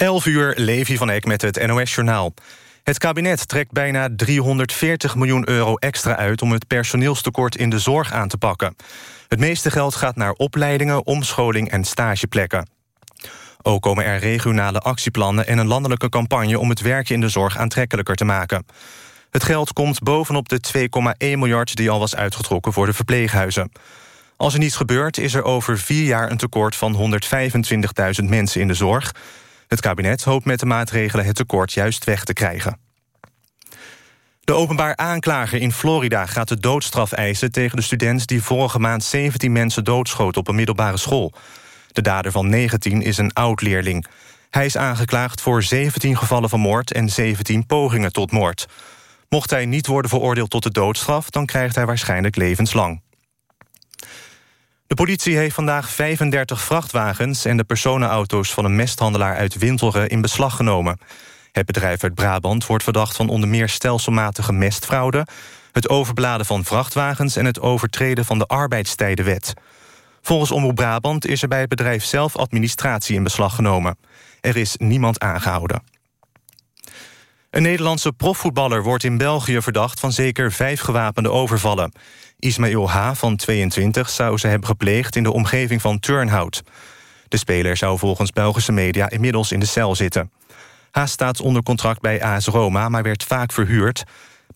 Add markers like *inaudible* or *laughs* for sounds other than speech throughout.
11 uur, Levi van Eck met het NOS-journaal. Het kabinet trekt bijna 340 miljoen euro extra uit... om het personeelstekort in de zorg aan te pakken. Het meeste geld gaat naar opleidingen, omscholing en stageplekken. Ook komen er regionale actieplannen en een landelijke campagne... om het werken in de zorg aantrekkelijker te maken. Het geld komt bovenop de 2,1 miljard die al was uitgetrokken voor de verpleeghuizen. Als er niets gebeurt is er over vier jaar een tekort van 125.000 mensen in de zorg. Het kabinet hoopt met de maatregelen het tekort juist weg te krijgen. De openbaar aanklager in Florida gaat de doodstraf eisen... tegen de student die vorige maand 17 mensen doodschoot op een middelbare school. De dader van 19 is een oud-leerling. Hij is aangeklaagd voor 17 gevallen van moord en 17 pogingen tot moord. Mocht hij niet worden veroordeeld tot de doodstraf... dan krijgt hij waarschijnlijk levenslang. De politie heeft vandaag 35 vrachtwagens... en de personenauto's van een mesthandelaar uit Wintelre in beslag genomen. Het bedrijf uit Brabant wordt verdacht van onder meer stelselmatige mestfraude... het overbladen van vrachtwagens en het overtreden van de arbeidstijdenwet. Volgens Omroep Brabant is er bij het bedrijf zelf administratie in beslag genomen. Er is niemand aangehouden. Een Nederlandse profvoetballer wordt in België verdacht... van zeker vijf gewapende overvallen. Ismail H. van 22 zou ze hebben gepleegd... in de omgeving van Turnhout. De speler zou volgens Belgische media inmiddels in de cel zitten. H. staat onder contract bij AS Roma, maar werd vaak verhuurd.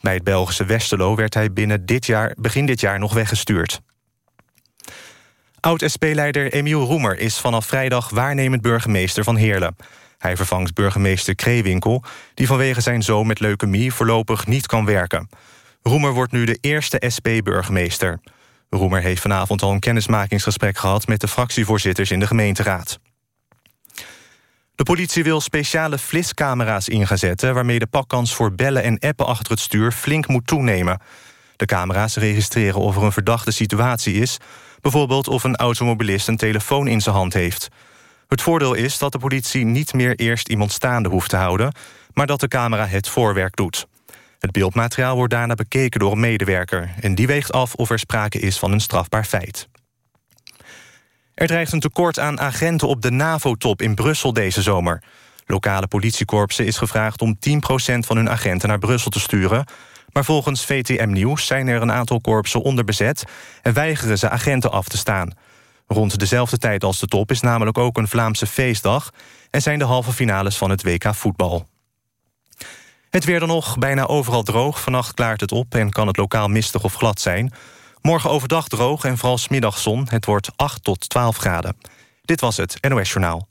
Bij het Belgische Westerlo werd hij binnen dit jaar, begin dit jaar nog weggestuurd. Oud-SP-leider Emiel Roemer is vanaf vrijdag waarnemend burgemeester van Heerlen. Hij vervangt burgemeester Kreewinkel... die vanwege zijn zoon met leukemie voorlopig niet kan werken. Roemer wordt nu de eerste SP-burgemeester. Roemer heeft vanavond al een kennismakingsgesprek gehad... met de fractievoorzitters in de gemeenteraad. De politie wil speciale fliscamera's ingezetten... waarmee de pakkans voor bellen en appen achter het stuur flink moet toenemen. De camera's registreren of er een verdachte situatie is... bijvoorbeeld of een automobilist een telefoon in zijn hand heeft... Het voordeel is dat de politie niet meer eerst iemand staande hoeft te houden... maar dat de camera het voorwerk doet. Het beeldmateriaal wordt daarna bekeken door een medewerker... en die weegt af of er sprake is van een strafbaar feit. Er dreigt een tekort aan agenten op de NAVO-top in Brussel deze zomer. Lokale politiekorpsen is gevraagd om 10% van hun agenten naar Brussel te sturen... maar volgens VTM Nieuws zijn er een aantal korpsen onderbezet... en weigeren ze agenten af te staan... Rond dezelfde tijd als de top is namelijk ook een Vlaamse feestdag... en zijn de halve finales van het WK voetbal. Het weer dan nog, bijna overal droog. Vannacht klaart het op en kan het lokaal mistig of glad zijn. Morgen overdag droog en vooral smiddag zon. Het wordt 8 tot 12 graden. Dit was het NOS Journaal.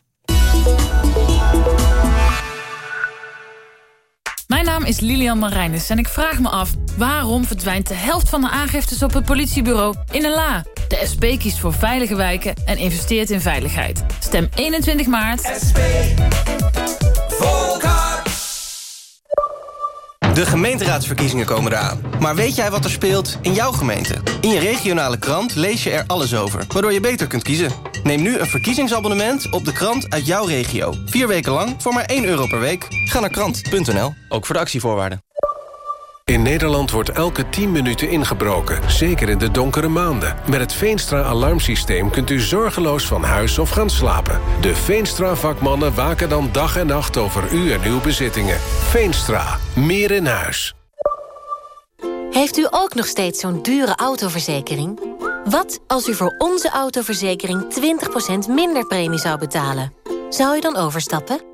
Mijn naam is Lilian Marijnis en ik vraag me af... waarom verdwijnt de helft van de aangiftes op het politiebureau in een la? De SP kiest voor veilige wijken en investeert in veiligheid. Stem 21 maart. SP. De gemeenteraadsverkiezingen komen eraan. Maar weet jij wat er speelt in jouw gemeente? In je regionale krant lees je er alles over, waardoor je beter kunt kiezen. Neem nu een verkiezingsabonnement op de krant uit jouw regio. Vier weken lang voor maar 1 euro per week. Ga naar krant.nl, ook voor de actievoorwaarden. In Nederland wordt elke 10 minuten ingebroken, zeker in de donkere maanden. Met het Veenstra-alarmsysteem kunt u zorgeloos van huis of gaan slapen. De Veenstra-vakmannen waken dan dag en nacht over u en uw bezittingen. Veenstra, meer in huis. Heeft u ook nog steeds zo'n dure autoverzekering? Wat als u voor onze autoverzekering 20% minder premie zou betalen? Zou u dan overstappen?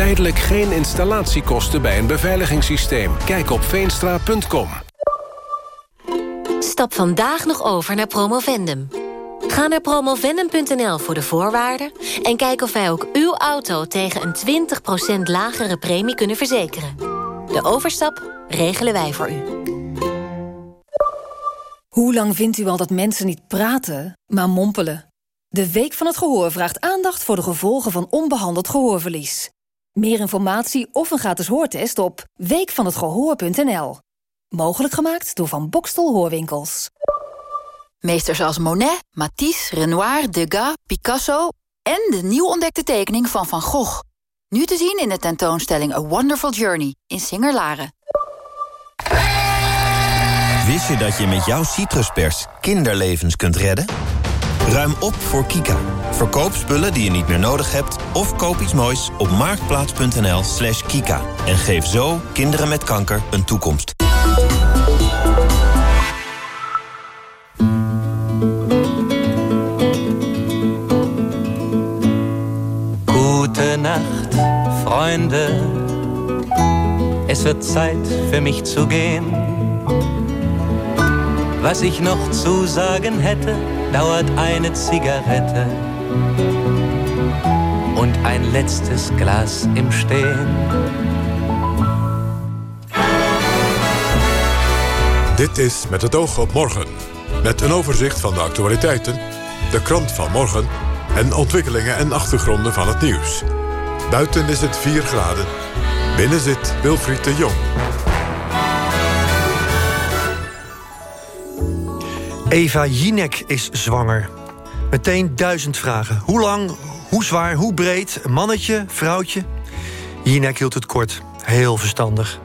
Tijdelijk geen installatiekosten bij een beveiligingssysteem. Kijk op veenstra.com. Stap vandaag nog over naar Promovendum. Ga naar promovendum.nl voor de voorwaarden... en kijk of wij ook uw auto tegen een 20% lagere premie kunnen verzekeren. De overstap regelen wij voor u. Hoe lang vindt u al dat mensen niet praten, maar mompelen? De Week van het Gehoor vraagt aandacht voor de gevolgen van onbehandeld gehoorverlies. Meer informatie of een gratis hoortest op weekvanhetgehoor.nl. Mogelijk gemaakt door Van Bokstel Hoorwinkels. Meesters als Monet, Matisse, Renoir, Degas, Picasso... en de nieuw ontdekte tekening van Van Gogh. Nu te zien in de tentoonstelling A Wonderful Journey in Singer-Laren. Wist je dat je met jouw citruspers kinderlevens kunt redden? Ruim op voor Kika. Verkoop spullen die je niet meer nodig hebt... of koop iets moois op marktplaats.nl slash kika. En geef zo kinderen met kanker een toekomst. Nacht, Freunde. Es wird Zeit für mich zu gehen. Was ich noch zu sagen hätte, dauert eine Zigarette und ein letztes Glas im Stehen. Dit is Met het oog op morgen. Met een overzicht van de actualiteiten, de krant van morgen... en ontwikkelingen en achtergronden van het nieuws. Buiten is het 4 graden. Binnen zit Wilfried de Jong. Eva Jinek is zwanger. Meteen duizend vragen. Hoe lang, hoe zwaar, hoe breed? Mannetje, vrouwtje? Jinek hield het kort. Heel verstandig.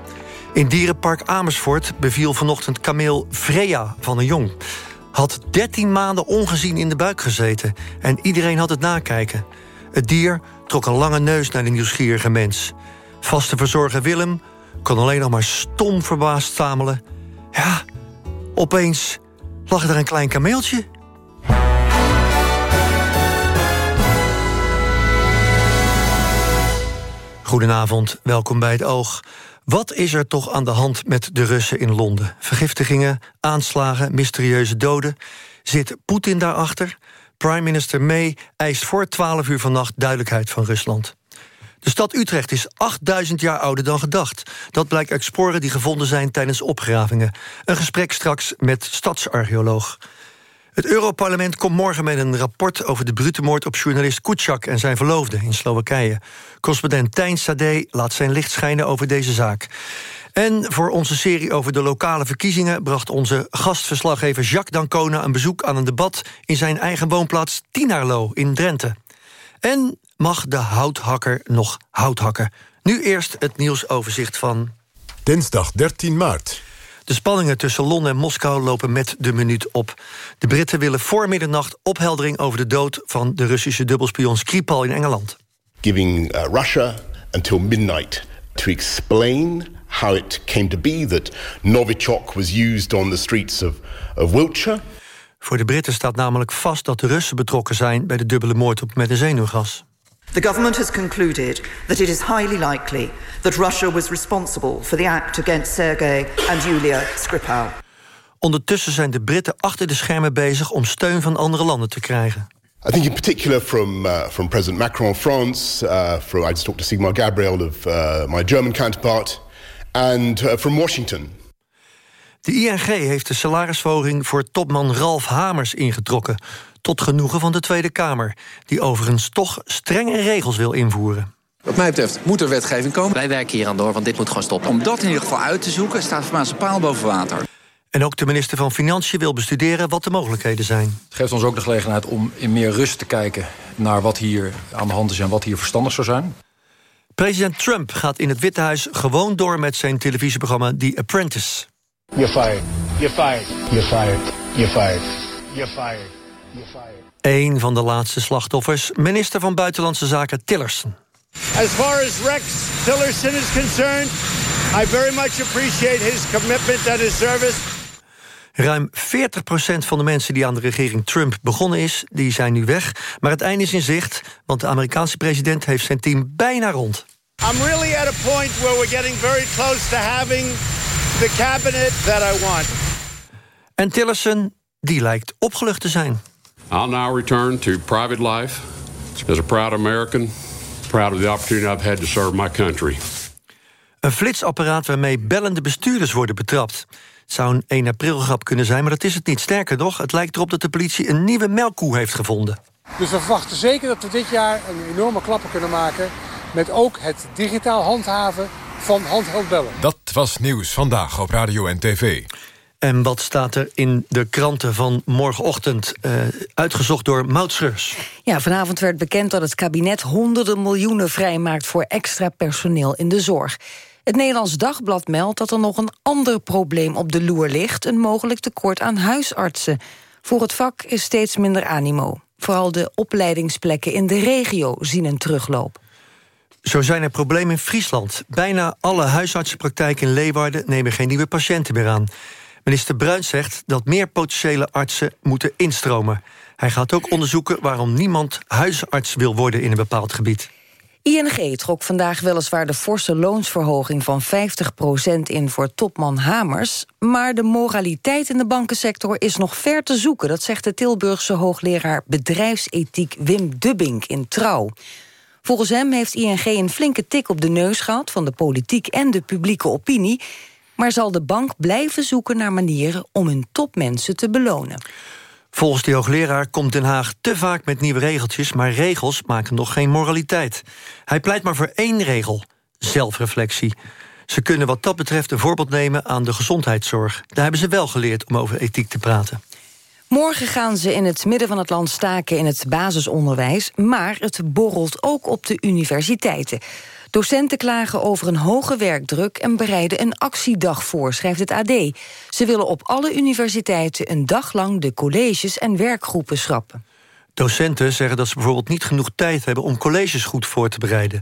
In dierenpark Amersfoort beviel vanochtend kameel Freya van een jong. Had 13 maanden ongezien in de buik gezeten. En iedereen had het nakijken. Het dier trok een lange neus naar de nieuwsgierige mens. Vaste verzorger Willem kon alleen nog maar stom verbaasd stamelen. Ja, opeens lag er een klein kameeltje. Goedenavond, welkom bij het Oog. Wat is er toch aan de hand met de Russen in Londen? Vergiftigingen, aanslagen, mysterieuze doden. Zit Poetin daarachter? Prime Minister May eist voor 12 uur vannacht duidelijkheid van Rusland. De stad Utrecht is 8000 jaar ouder dan gedacht. Dat blijkt uit sporen die gevonden zijn tijdens opgravingen. Een gesprek straks met stadsarcheoloog. Het Europarlement komt morgen met een rapport over de brute moord op journalist Kuciak en zijn verloofde in Slowakije. Correspondent Tijn Sade laat zijn licht schijnen over deze zaak. En voor onze serie over de lokale verkiezingen bracht onze gastverslaggever Jacques Dancona een bezoek aan een debat in zijn eigen woonplaats Tienaarlo in Drenthe. En mag de houthakker nog hout hakken? Nu eerst het nieuwsoverzicht van... Dinsdag 13 maart. De spanningen tussen Londen en Moskou lopen met de minuut op. De Britten willen voor middernacht opheldering over de dood... van de Russische dubbelspion Skripal in Engeland. Giving uh, Russia until midnight to explain how it came to be... that Novichok was used on the streets of, of Wiltshire... Voor de Britten staat namelijk vast dat de Russen betrokken zijn... bij de dubbele moord op met een zenuwgas. The government has concluded that it is highly likely that Russia was responsible for the act against Sergei and Yulia Skripal. Ondertussen zijn de Britten achter de schermen bezig om steun van andere landen te krijgen. I think in particular from uh, from President Macron of France, uh, from I just talked to Sigmar Gabriel of uh, my German counterpart, and uh, from Washington. De ING heeft de salarisverhoging voor topman Ralf Hamers ingetrokken. Tot genoegen van de Tweede Kamer, die overigens toch strenge regels wil invoeren. Wat mij betreft moet er wetgeving komen. Wij werken hier aan door, want dit moet gewoon stoppen. Om dat in ieder geval uit te zoeken, staat voor een paal boven water. En ook de minister van Financiën wil bestuderen wat de mogelijkheden zijn. Het geeft ons ook de gelegenheid om in meer rust te kijken... naar wat hier aan de hand is en wat hier verstandig zou zijn. President Trump gaat in het Witte Huis gewoon door met zijn televisieprogramma The Apprentice. You're fired. You're fired. You're fired. You're fired. You're fired. You're fired. Een van de laatste slachtoffers, minister van Buitenlandse Zaken Tillerson. As far as Rex Tillerson is concerned, I very much appreciate his commitment and his service. Ruim 40% van de mensen die aan de regering Trump begonnen is... die zijn nu weg, maar het einde is in zicht... want de Amerikaanse president heeft zijn team bijna rond. I'm really at a point where we're getting very close to having the cabinet that I want. En Tillerson, die lijkt opgelucht te zijn. I'll now return to private life as a proud American, proud of the opportunity I've had to serve my country. Een flitsapparaat waarmee bellende bestuurders worden betrapt. Het zou een 1 april grap kunnen zijn, maar dat is het niet. Sterker nog, het lijkt erop dat de politie een nieuwe melkkoe heeft gevonden. Dus we verwachten zeker dat we dit jaar een enorme klappen kunnen maken... met ook het digitaal handhaven van handheld bellen. Dat was nieuws vandaag op radio en tv. En wat staat er in de kranten van morgenochtend? Uh, uitgezocht door Mautschreurs. Ja, vanavond werd bekend dat het kabinet honderden miljoenen vrijmaakt... voor extra personeel in de zorg. Het Nederlands Dagblad meldt dat er nog een ander probleem op de loer ligt... een mogelijk tekort aan huisartsen. Voor het vak is steeds minder animo. Vooral de opleidingsplekken in de regio zien een terugloop. Zo zijn er problemen in Friesland. Bijna alle huisartsenpraktijken in Leeuwarden nemen geen nieuwe patiënten meer aan. Minister Bruins zegt dat meer potentiële artsen moeten instromen. Hij gaat ook onderzoeken waarom niemand huisarts wil worden in een bepaald gebied. ING trok vandaag weliswaar de forse loonsverhoging van 50% in voor topman Hamers. Maar de moraliteit in de bankensector is nog ver te zoeken. Dat zegt de Tilburgse hoogleraar bedrijfsethiek Wim Dubbing in Trouw. Volgens hem heeft ING een flinke tik op de neus gehad van de politiek en de publieke opinie. Maar zal de bank blijven zoeken naar manieren om hun topmensen te belonen. Volgens de hoogleraar komt Den Haag te vaak met nieuwe regeltjes... maar regels maken nog geen moraliteit. Hij pleit maar voor één regel, zelfreflectie. Ze kunnen wat dat betreft een voorbeeld nemen aan de gezondheidszorg. Daar hebben ze wel geleerd om over ethiek te praten. Morgen gaan ze in het midden van het land staken in het basisonderwijs... maar het borrelt ook op de universiteiten. Docenten klagen over een hoge werkdruk en bereiden een actiedag voor, schrijft het AD. Ze willen op alle universiteiten een dag lang de colleges en werkgroepen schrappen. Docenten zeggen dat ze bijvoorbeeld niet genoeg tijd hebben om colleges goed voor te bereiden.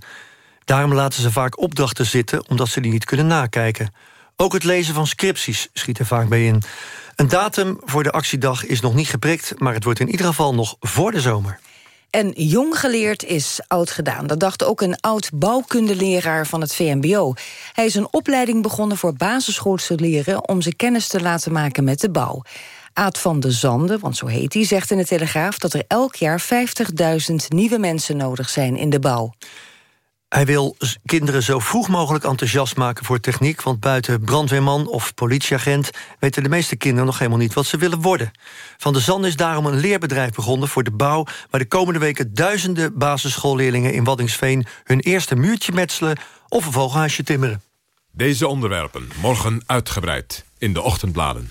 Daarom laten ze vaak opdrachten zitten omdat ze die niet kunnen nakijken. Ook het lezen van scripties schiet er vaak bij in. Een datum voor de actiedag is nog niet geprikt... maar het wordt in ieder geval nog voor de zomer. En jong geleerd is oud gedaan. Dat dacht ook een oud bouwkundeleraar van het VMBO. Hij is een opleiding begonnen voor basisschoolse om ze kennis te laten maken met de bouw. Aad van de Zande, want zo heet hij, zegt in de Telegraaf... dat er elk jaar 50.000 nieuwe mensen nodig zijn in de bouw. Hij wil kinderen zo vroeg mogelijk enthousiast maken voor techniek... want buiten brandweerman of politieagent... weten de meeste kinderen nog helemaal niet wat ze willen worden. Van de Zand is daarom een leerbedrijf begonnen voor de bouw... waar de komende weken duizenden basisschoolleerlingen in Waddingsveen... hun eerste muurtje metselen of een vogelhuisje timmeren. Deze onderwerpen morgen uitgebreid in de ochtendbladen.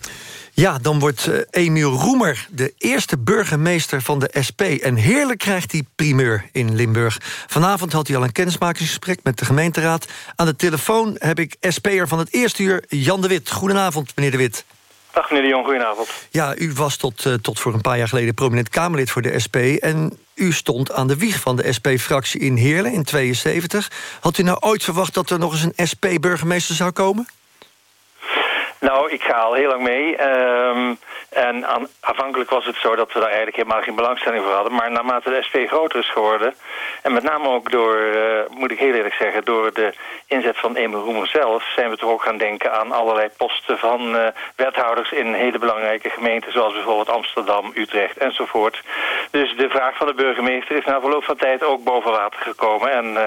Ja, dan wordt uh, Emiel Roemer de eerste burgemeester van de SP. En heerlijk krijgt hij primeur in Limburg. Vanavond had hij al een kennismakingsgesprek met de gemeenteraad. Aan de telefoon heb ik SP'er van het eerste uur, Jan de Wit. Goedenavond, meneer de Wit. Dag meneer de Jong, goedenavond. Ja, u was tot, uh, tot voor een paar jaar geleden prominent Kamerlid voor de SP... en u stond aan de wieg van de SP-fractie in Heerlen in 72. Had u nou ooit verwacht dat er nog eens een SP-burgemeester zou komen? Nou, ik ga al heel lang mee. Um, en aan, afhankelijk was het zo dat we daar eigenlijk helemaal geen belangstelling voor hadden. Maar naarmate de SP groter is geworden... en met name ook door, uh, moet ik heel eerlijk zeggen... door de inzet van Emil Roemer zelf... zijn we toch ook gaan denken aan allerlei posten van uh, wethouders... in hele belangrijke gemeenten... zoals bijvoorbeeld Amsterdam, Utrecht enzovoort. Dus de vraag van de burgemeester is na verloop van tijd ook boven water gekomen. En uh,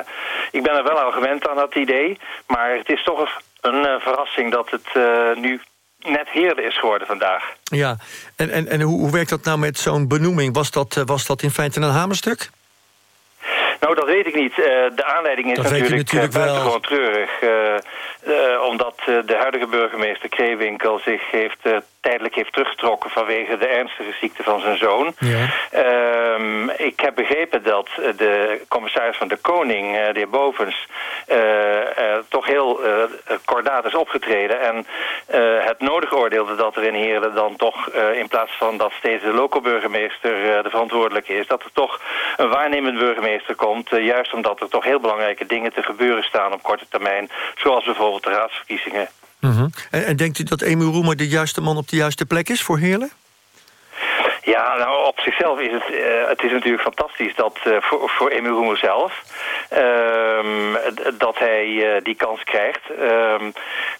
ik ben er wel al gewend aan dat idee. Maar het is toch een uh, verrassing dat het uh, nu net heerder is geworden vandaag. Ja, en, en, en hoe, hoe werkt dat nou met zo'n benoeming? Was dat, uh, was dat in feite een hamerstuk? Nou, dat weet ik niet. Uh, de aanleiding is dat natuurlijk, natuurlijk buitengewoon treurig. Uh, uh, omdat de huidige burgemeester Kreewinkel zich heeft tijdelijk heeft teruggetrokken vanwege de ernstige ziekte van zijn zoon. Ja. Um, ik heb begrepen dat de commissaris van de Koning, uh, de heer Bovens, uh, uh, toch heel kordaat is opgetreden en het nodig oordeelde dat er in Heerlen dan toch in plaats van dat steeds de loco-burgemeester de verantwoordelijke is, dat er toch een waarnemend burgemeester komt, juist omdat er toch heel belangrijke dingen te gebeuren staan op korte termijn, zoals bijvoorbeeld de raadsverkiezingen. -hmm. en, en, denkt u dat Emiel Roemer de juiste man op de juiste plek is voor Heerlen? Ja, nou op zichzelf is het, uh, het is natuurlijk fantastisch dat uh, voor, voor Emiel Roemer zelf uh, dat hij uh, die kans krijgt. Ehm,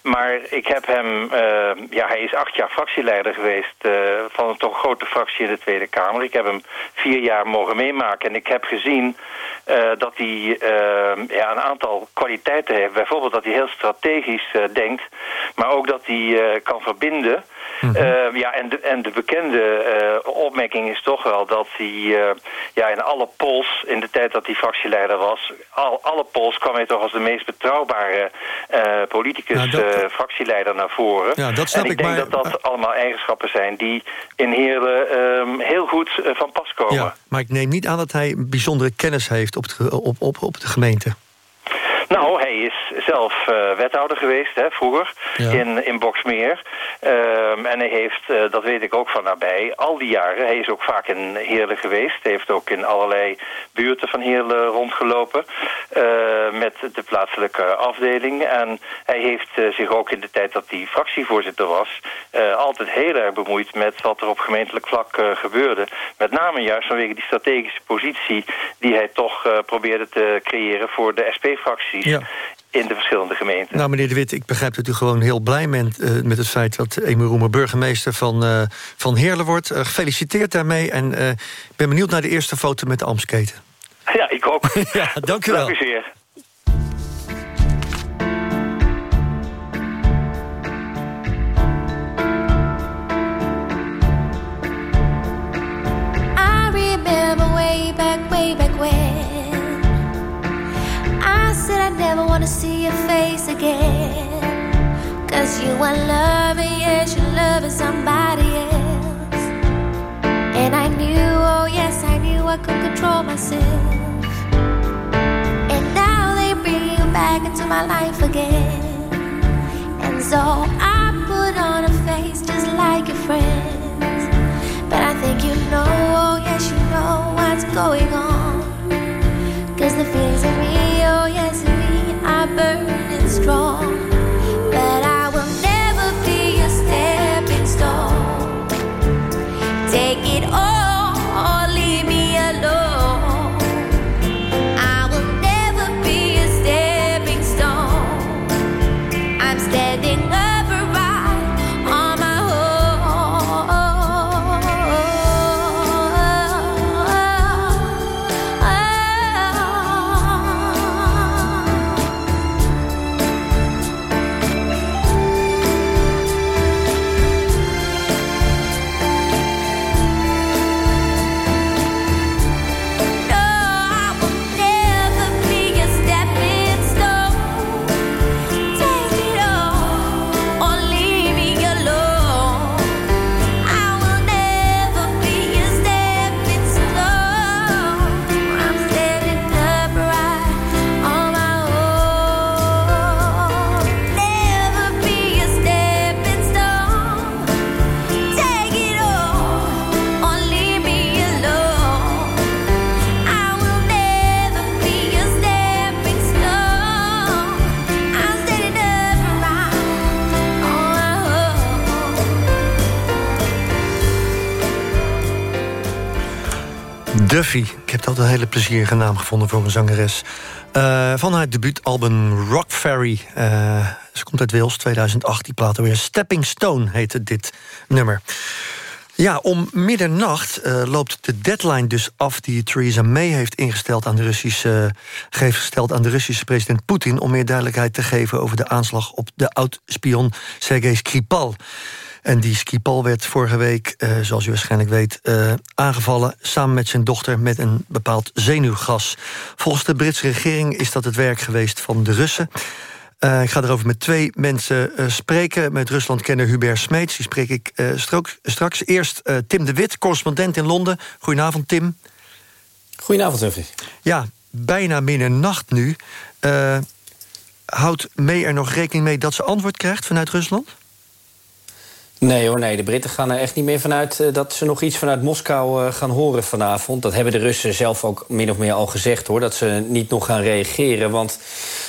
maar ik heb hem, ja hij is acht jaar fractieleider geweest van een toch grote fractie in de Tweede Kamer. Ik heb hem vier jaar mogen meemaken en ik heb gezien dat hij ja, een aantal kwaliteiten heeft. Bijvoorbeeld dat hij heel strategisch denkt, maar ook dat hij kan verbinden. Mm -hmm. uh, ja, en de, en de bekende uh, opmerking is toch wel dat hij uh, ja, in alle polls, in de tijd dat hij fractieleider was, al, alle polls kwam hij toch als de meest betrouwbare politicus, ja, dat... fractieleider naar voren. Ja, dat snap en ik, ik denk maar... dat dat allemaal eigenschappen zijn die in Heerlen ehm, heel goed van pas komen. Ja, maar ik neem niet aan dat hij bijzondere kennis heeft op, het, op, op, op de gemeente. Nou, hij is zelf wethouder geweest, hè, vroeger, in, in Boksmeer. Ehm, en hij heeft, dat weet ik ook van nabij, al die jaren, hij is ook vaak in Heerlen geweest. Hij heeft ook in allerlei buurten van Heerlen rondgelopen met de plaatselijke afdeling. En hij heeft zich ook in de tijd dat hij fractievoorzitter was, altijd heel erg bemoeid met wat er op gemeentelijk vlak gebeurde. Met name juist vanwege die strategische positie die hij toch probeerde te creëren voor de SP-fracties in de verschillende gemeenten. Nou, meneer De Wit, ik begrijp dat u gewoon heel blij bent uh, met het feit dat Emiel Roemer burgemeester van, uh, van Heerlen wordt. Uh, gefeliciteerd daarmee en ik ben benieuwd naar de eerste foto met de Amsketen. *laughs* Ja, ik ook. *laughs* ja, dank u wel. Dank u zeer. I remember way back, way back I never wanna see your face again. Cause you are loving, yes, you're loving somebody else. And I knew, oh yes, I knew I could control myself. And now they bring you back into my life again. And so I put on a face just like your friends. But I think you know, oh yes, you know what's going on. Cause the feelings in me, burning strong. Heb dat een hele plezierige naam gevonden voor een zangeres. Uh, van haar debuutalbum Rock Fairy. Uh, ze komt uit Wales, 2008, die plaat weer. Stepping Stone heette dit nummer. Ja, om middernacht uh, loopt de deadline dus af... die Theresa May heeft ingesteld aan de Russische, gesteld aan de Russische president Poetin... om meer duidelijkheid te geven over de aanslag op de oud-spion Sergei Skripal. En die Skripal werd vorige week, uh, zoals u waarschijnlijk weet, uh, aangevallen... samen met zijn dochter met een bepaald zenuwgas. Volgens de Britse regering is dat het werk geweest van de Russen. Uh, ik ga erover met twee mensen spreken. Met Ruslandkenner Hubert Smeets, die spreek ik straks. Eerst Tim de Wit, correspondent in Londen. Goedenavond, Tim. Goedenavond, Huffy. Ja, bijna middernacht nu. houdt May er nog rekening mee dat ze antwoord krijgt vanuit Rusland? Nee hoor, nee. De Britten gaan er echt niet meer vanuit uh, dat ze nog iets vanuit Moskou uh, gaan horen vanavond. Dat hebben de Russen zelf ook min of meer al gezegd hoor. Dat ze niet nog gaan reageren. Want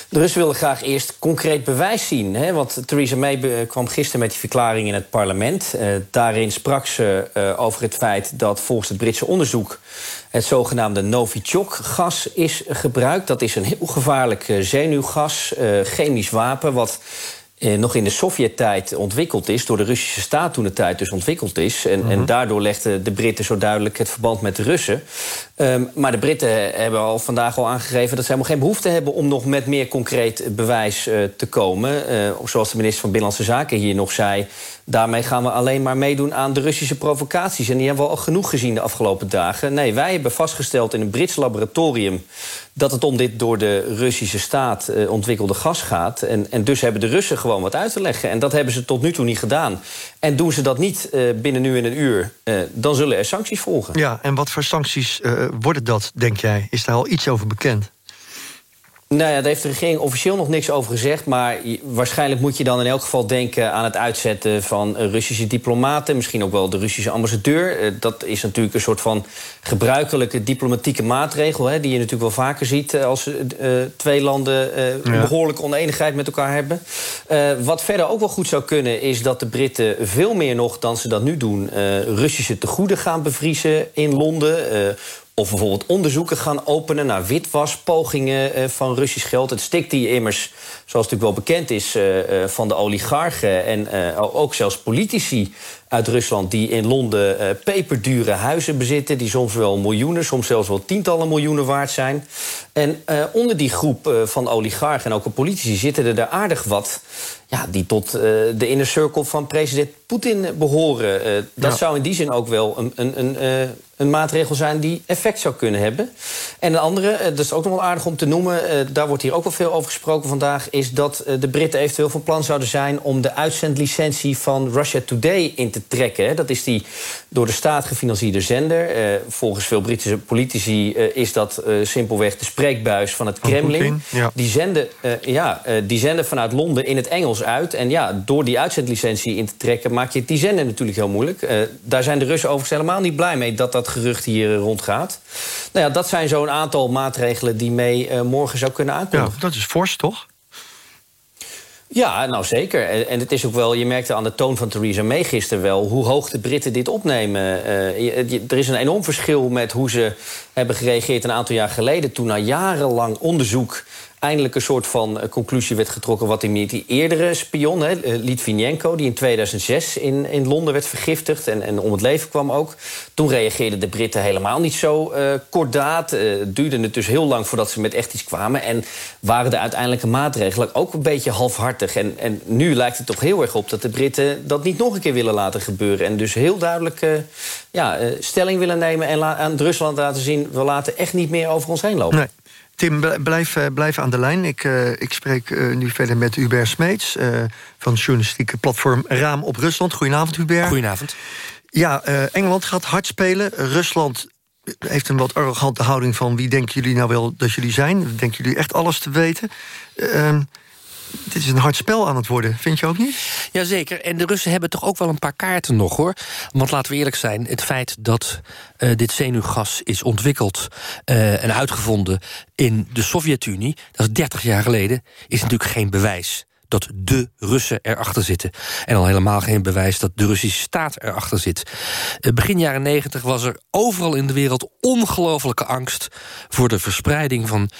de Russen willen graag eerst concreet bewijs zien. Hè? Want Theresa May kwam gisteren met die verklaring in het parlement. Uh, daarin sprak ze over het feit dat volgens het Britse onderzoek het zogenaamde Novichok-gas is gebruikt. Dat is een heel gevaarlijk zenuwgas, chemisch wapen... wat eh, nog in de Sovjet-tijd ontwikkeld is... door de Russische staat toen de tijd dus ontwikkeld is. En, en daardoor legden de Britten zo duidelijk het verband met de Russen. Um, maar de Britten hebben al vandaag al aangegeven... dat ze helemaal geen behoefte hebben om nog met meer concreet bewijs uh, te komen. Uh, zoals de minister van Binnenlandse Zaken hier nog zei... daarmee gaan we alleen maar meedoen aan de Russische provocaties. En die hebben we al genoeg gezien de afgelopen dagen. Nee, wij hebben vastgesteld in een Brits laboratorium dat het om dit door de Russische staat uh, ontwikkelde gas gaat. En, en dus hebben de Russen gewoon wat uit te leggen. En dat hebben ze tot nu toe niet gedaan. En doen ze dat niet uh, binnen nu in een uur, uh, dan zullen er sancties volgen. Ja, en wat voor sancties worden dat, denk jij? Is daar al iets over bekend? Nou ja, daar heeft de regering officieel nog niks over gezegd. Maar waarschijnlijk moet je dan in elk geval denken aan het uitzetten van Russische diplomaten. Misschien ook wel de Russische ambassadeur. Eh, dat is natuurlijk een soort van gebruikelijke diplomatieke maatregel. Hè, die je natuurlijk wel vaker ziet eh, als uh, twee landen uh, ja. behoorlijke oneenigheid met elkaar hebben. wat verder ook wel goed zou kunnen, is dat de Britten veel meer nog dan ze dat nu doen. Russische tegoeden gaan bevriezen in Londen of bijvoorbeeld onderzoeken gaan openen naar witwaspogingen uh, van Russisch geld. Het stikt hier immers, zoals natuurlijk wel bekend is, uh, uh, van de oligarchen en ook zelfs politici uit Rusland die in Londen uh, peperdure huizen bezitten... die soms wel miljoenen, soms zelfs wel tientallen miljoenen waard zijn. En uh, onder die groep uh, van oligarchen en ook politici zitten er daar aardig wat... Ja, die tot de inner circle van president Poetin behoren. dat ja. zou in die zin ook wel een, een, een, een maatregel zijn die effect zou kunnen hebben. En een andere, dat is ook nog wel aardig om te noemen... daar wordt hier ook wel veel over gesproken vandaag... is dat de Britten eventueel van plan zouden zijn... om de uitzendlicentie van Russia Today in te trekken. Hè. Dat is die door de staat gefinancierde zender. Uh, volgens veel Britse politici uh, is dat uh, simpelweg de spreekbuis van het Kremlin. Putin, ja. Die, zenden, ja, die zenden vanuit Londen in het Engels uit. En ja, door die uitzendlicentie in te trekken... maak je die zender natuurlijk heel moeilijk. daar zijn de Russen overigens helemaal niet blij mee... dat dat gerucht hier rondgaat. Nou ja, dat zijn zo'n aantal maatregelen die mee morgen zou kunnen aankomen. Ja, dat is fors, toch? Ja, nou zeker. En het is ook wel, je merkte aan de toon van Theresa May gisteren wel... hoe hoog de Britten dit opnemen. Uh, er is een enorm verschil met hoe ze hebben gereageerd een aantal jaar geleden... toen na jarenlang onderzoek eindelijk een soort van eh, conclusie werd getrokken... wat die, die eerdere spion, hè, eh, Litvinenko... die in 2006 in, in Londen werd vergiftigd en, en om het leven kwam ook. Toen reageerden de Britten helemaal niet zo uh, kordaat. Uh, duurde het dus heel lang voordat ze met echt iets kwamen. En waren de uiteindelijke maatregelen ook een beetje halfhartig. En, en nu lijkt het toch heel erg op dat de Britten dat niet nog een keer willen laten gebeuren. En dus heel duidelijk ja, stelling willen nemen en aan Rusland laten zien... we laten echt niet meer over ons heen lopen. Tim, blijf, blijf aan de lijn. Ik, uh, ik spreek uh, nu verder met Hubert Smeets... Uh, van journalistieke platform Raam op Rusland. Goedenavond, Hubert. Goedenavond. Ja, Engeland gaat hard spelen. Rusland heeft een wat arrogante houding van... wie denken jullie nou wel dat jullie zijn? Denken jullie echt alles te weten? Dit is een hard spel aan het worden, vind je ook niet? Jazeker, en de Russen hebben toch ook wel een paar kaarten nog, hoor. Want laten we eerlijk zijn, het feit dat uh, dit zenuwgas is ontwikkeld... Uh, en uitgevonden in de Sovjet-Unie, dat is 30 jaar geleden... is natuurlijk geen bewijs dat de Russen erachter zitten. En al helemaal geen bewijs dat de Russische staat erachter zit. Uh, begin jaren 90 was er overal in de wereld ongelofelijke angst... voor de verspreiding van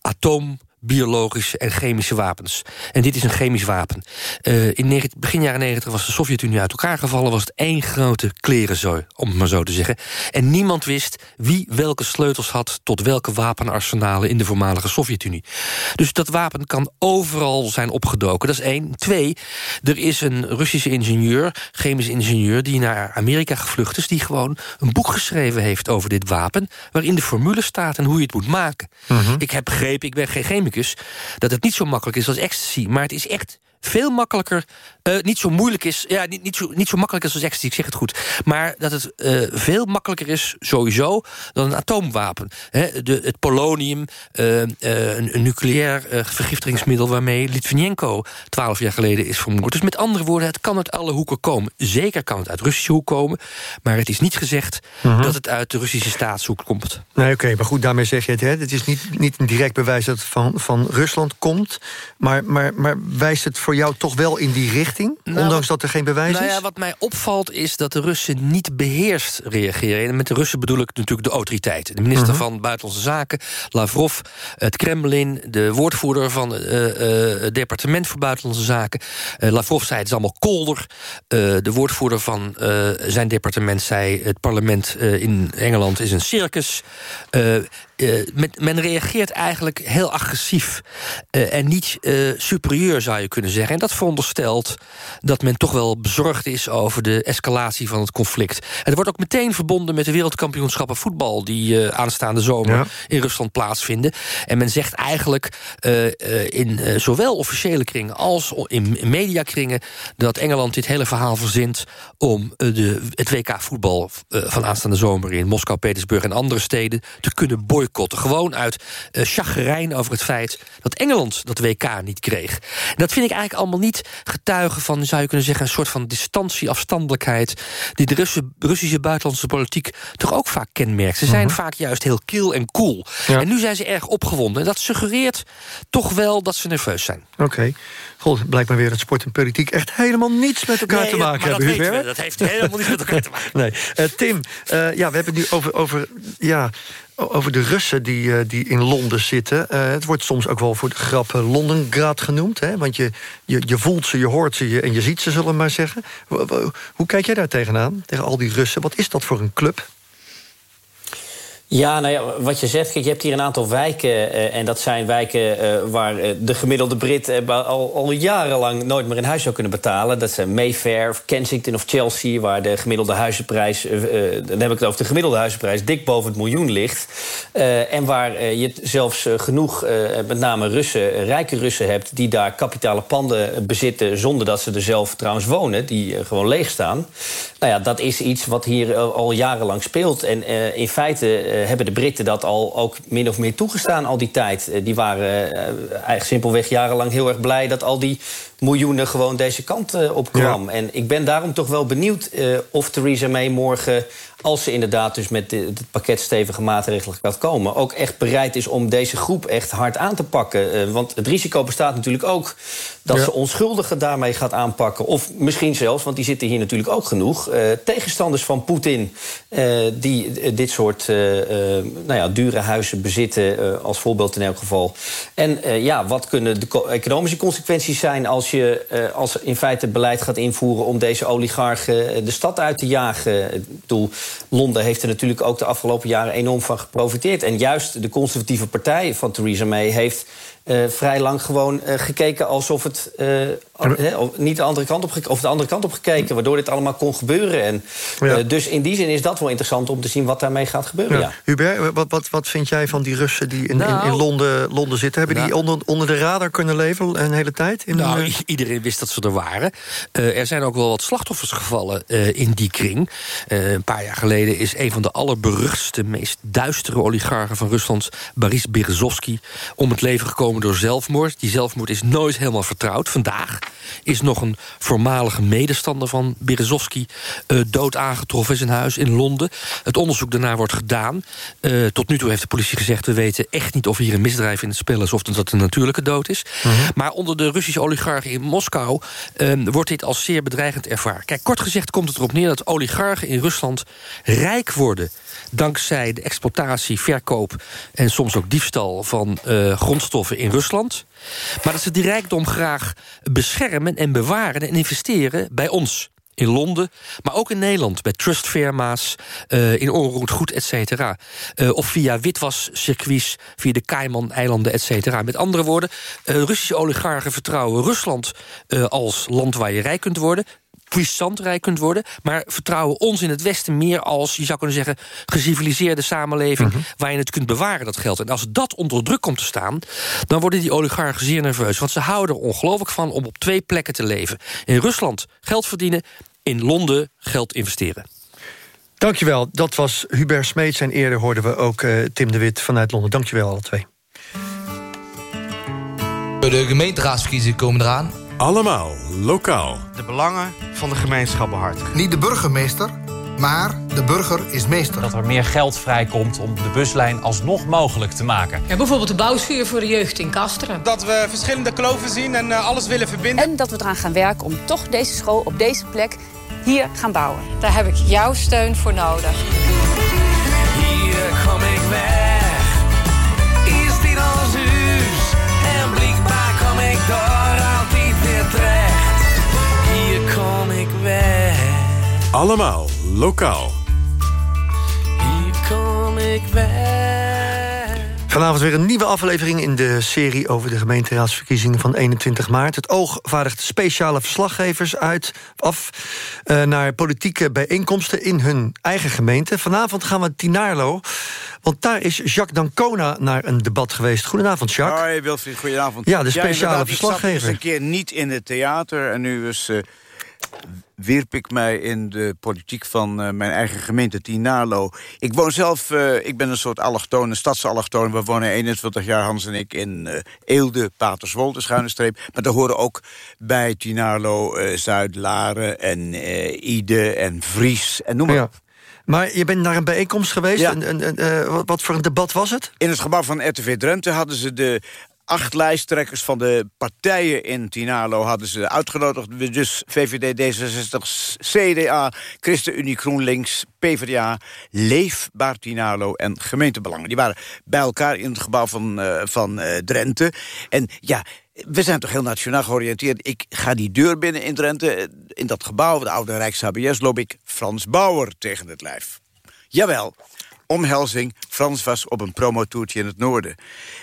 atoom biologische en chemische wapens. En dit is een chemisch wapen. Uh, in begin jaren 90 was de Sovjet-Unie uit elkaar gevallen... was het één grote klerenzooi, om het maar zo te zeggen. En niemand wist wie welke sleutels had... tot welke wapenarsenalen in de voormalige Sovjet-Unie. Dus dat wapen kan overal zijn opgedoken. Dat is één. Twee, er is een Russische ingenieur, chemisch ingenieur... die naar Amerika gevlucht is... die gewoon een boek geschreven heeft over dit wapen... waarin de formule staat en hoe je het moet maken. -huh. Ik heb begrepen, ik ben geen dat het niet zo makkelijk is als ecstasy. Maar het is echt veel makkelijker, uh, niet zo moeilijk is... ja, niet, niet, zo, niet zo makkelijk is als ecstasy, ik zeg het goed... maar dat het uh, veel makkelijker is, sowieso, dan een atoomwapen. He, de, het polonium, uh, een, een, nucleair vergiftigingsmiddel... waarmee Litvinenko twaalf jaar geleden is vermoord. Dus met andere woorden, het kan uit alle hoeken komen. Zeker kan het uit Russische hoek komen... maar het is niet gezegd -huh. dat het uit de Russische staatshoek komt. Nee, oké, okay, maar goed, daarmee zeg je het. Hè? Het is niet, niet een direct bewijs dat het van, van Rusland komt... maar, maar, maar wijst het voor jou toch wel in die richting? Nou, ondanks dat er geen bewijs nou is? Ja, wat mij opvalt is dat de Russen niet beheerst reageren. En met de Russen bedoel ik natuurlijk de autoriteiten. De minister uh -huh. van Buitenlandse Zaken, Lavrov, het Kremlin... de woordvoerder van het uh, uh, departement voor Buitenlandse Zaken. Lavrov zei het is allemaal kolder. de woordvoerder van zijn departement zei... het parlement in Engeland is een circus. Uh, men, men, reageert eigenlijk heel agressief uh, en niet uh, superieur, zou je kunnen zeggen. Zeggen. En dat veronderstelt dat men toch wel bezorgd is... over de escalatie van het conflict. En het wordt ook meteen verbonden met de wereldkampioenschappen voetbal... die uh, aanstaande zomer ja. in Rusland plaatsvinden. En men zegt eigenlijk uh, uh, in zowel officiële kringen als in mediakringen... dat Engeland dit hele verhaal verzint om de, het WK voetbal van aanstaande zomer... in Moskou, Petersburg en andere steden te kunnen boycotten. Gewoon uit chagrijn over het feit dat Engeland dat WK niet kreeg. Dat vind ik eigenlijk allemaal niet getuigen van... zou je kunnen zeggen, een soort van distantie, afstandelijkheid... die de Russen, Russische buitenlandse politiek toch ook vaak kenmerkt. Ze zijn Mhm. vaak juist heel kil en cool. Ja. En nu zijn ze erg opgewonden. En dat suggereert toch wel dat ze nerveus zijn. Oké. Goed, blijkt maar weer dat sport en politiek echt helemaal niets met elkaar Nee, te maken maar dat hebben. weten Hubert. we. Dat heeft helemaal niets met elkaar te maken. *laughs* Nee. Eh, Tim, eh, ja, we hebben het nu over, over, ja, over de Russen die, eh, die in Londen zitten. Eh, het wordt soms ook wel voor de grap eh, Londengrad genoemd. Hè? Want je, je, je voelt ze, je hoort ze je, en je ziet ze, zullen we maar zeggen. Hoe kijk jij daar tegenaan, tegen al die Russen? Wat is dat voor een club? Ja, nou ja, wat je zegt, kijk, je hebt hier een aantal wijken. eh, en dat zijn wijken eh, waar eh, de gemiddelde Brit al, al jarenlang nooit meer een huis zou kunnen betalen. Dat zijn Mayfair, of Kensington of Chelsea, waar de gemiddelde huizenprijs, dan heb ik het over de gemiddelde huizenprijs, dik boven het miljoen ligt. En waar je zelfs genoeg, met name Russen, rijke Russen hebt, die daar kapitale panden bezitten zonder dat ze er zelf trouwens wonen, die gewoon leeg staan. Nou ja, dat is iets wat hier al jarenlang speelt. En in feite hebben de Britten dat al ook min of meer toegestaan al die tijd. Eh, die waren eh, eigenlijk simpelweg jarenlang heel erg blij dat al die miljoenen gewoon deze kant eh, op kwam. En ik ben daarom toch wel benieuwd eh, of Theresa May morgen, als ze inderdaad dus met het pakket stevige maatregelen gaat komen, ook echt bereid is om deze groep echt hard aan te pakken. Eh, want het risico bestaat natuurlijk ook dat Ja. ze onschuldigen daarmee gaat aanpakken. Of misschien zelfs, want die zitten hier natuurlijk ook genoeg, tegenstanders van Poetin die dit soort nou ja, dure huizen bezitten, als voorbeeld in elk geval. En ja, wat kunnen de co- economische consequenties zijn als je eh, als in feite beleid gaat invoeren om deze oligarchen eh, de stad uit te jagen? Ik Londen heeft er natuurlijk ook de afgelopen jaren enorm van geprofiteerd. En juist de conservatieve partij van Theresa May heeft eh, vrij lang gewoon gekeken alsof het of niet de andere kant op of de andere kant op gekeken, waardoor dit allemaal kon gebeuren. En, Ja. eh, dus in die zin is dat wel interessant om te zien wat daarmee gaat gebeuren. Ja. Hubert, wat, wat, wat vind jij van die Russen die in, in, Nou. in Londen, Londen zitten? Hebben die Nou. onder, onder de radar kunnen leven een hele tijd? In Nou, i- iedereen wist dat ze er waren. Eh, er zijn ook wel wat slachtoffers gevallen eh, in die kring. Eh, een paar jaar geleden is een van de allerberuchtste... meest duistere oligarchen van Rusland, Boris Berezovsky... om het leven gekomen door zelfmoord. Die zelfmoord is nooit helemaal vertrouwd. Vandaag is nog een voormalige medestander van Berezovsky... eh, dood aangetroffen in zijn huis in Londen. Het onderzoek daarna wordt gedaan. Eh, tot nu toe heeft de politie gezegd... we weten echt niet of hier een misdrijf in het spel is... of dat het een natuurlijke dood is. Maar onder de Russische oligarchen in Moskou... eh, wordt dit als zeer bedreigend ervaren. Kijk, kort gezegd komt het erop neer dat oligarchen in Rusland... rijk worden dankzij de exploitatie, verkoop... en soms ook diefstal van eh, grondstoffen in Rusland. Maar dat ze die rijkdom graag beschermen en bewaren... en investeren bij ons in Londen, maar ook in Nederland... bij trustfirma's, eh, in onroerend goed, et cetera. Eh, of via witwascircuits, via de Cayman-eilanden, et cetera. Met andere woorden, eh, Russische oligarchen vertrouwen Rusland... als land waar je rijk kunt worden puissant rijk kunt worden... maar vertrouwen ons in het Westen meer als, je zou kunnen zeggen... geciviliseerde samenleving waar je het kunt bewaren, dat geld. En als dat onder druk komt te staan... dan worden die oligarchen zeer nerveus. Want ze houden er ongelooflijk van om op twee plekken te leven. In Rusland geld verdienen, in Londen geld investeren. Dankjewel, dat was Hubert Smeets. En eerder hoorden we ook eh, Tim de Wit vanuit Londen. Dankjewel alle twee. De gemeenteraadsverkiezingen komen eraan. Allemaal lokaal. De belangen van de gemeenschap behartigen. Niet de burgemeester, maar de burger is meester. Dat er meer geld vrijkomt om de buslijn alsnog mogelijk te maken. Ja, bijvoorbeeld de bouwschuur voor de jeugd in Kasteren. Dat we verschillende kloven zien en eh, alles willen verbinden. En dat we eraan gaan werken om toch deze school op deze plek hier gaan bouwen. Daar heb ik jouw steun voor nodig. Hier kom ik weg. Is dit ons huis? En blijkbaar kom ik daar Allemaal lokaal. Hier kom ik weg. Vanavond weer een nieuwe aflevering in de serie over de gemeenteraadsverkiezingen van 21 maart. Het Oog vaardigt speciale verslaggevers uit, af uh, naar politieke bijeenkomsten in hun eigen gemeente. Vanavond gaan we Tinaarlo, want daar is Jacques Dancona naar een debat geweest. Goedenavond, Jacques. Hoi Wilfried, goedenavond. Ja, de speciale verslaggever. Ik zat eens een keer niet in het theater en nu is... Uh, wierp ik mij in de politiek van uh, mijn eigen gemeente Tinalo. Ik woon zelf, uh, ik ben een soort allochtone, stadsallochtone. We wonen 21 jaar, Hans en ik, in uh, Eelde, Paterswold, de schuine streep. Maar daar horen ook bij Tinalo Zuid-Laren en Ide en Vries en noem maar. Maar je bent naar een bijeenkomst geweest. Ja. En, en, en, wat, wat voor een debat was het? In het gebouw van RTV Drenthe hadden ze de acht lijsttrekkers van de partijen in Tinalo hadden ze uitgenodigd. Dus VVD, D66, CDA, ChristenUnie, GroenLinks, PvdA, Leefbaar Tinalo en gemeentebelangen. Die waren bij elkaar in het gebouw van, uh, van uh, Drenthe. En ja, we zijn toch heel nationaal georiënteerd. Ik ga die deur binnen in Drenthe, in dat gebouw, de oude Rijks-HBS, loop ik Frans Bauer tegen het lijf. Jawel, omhelzing. Frans was op een promotoertje in het noorden.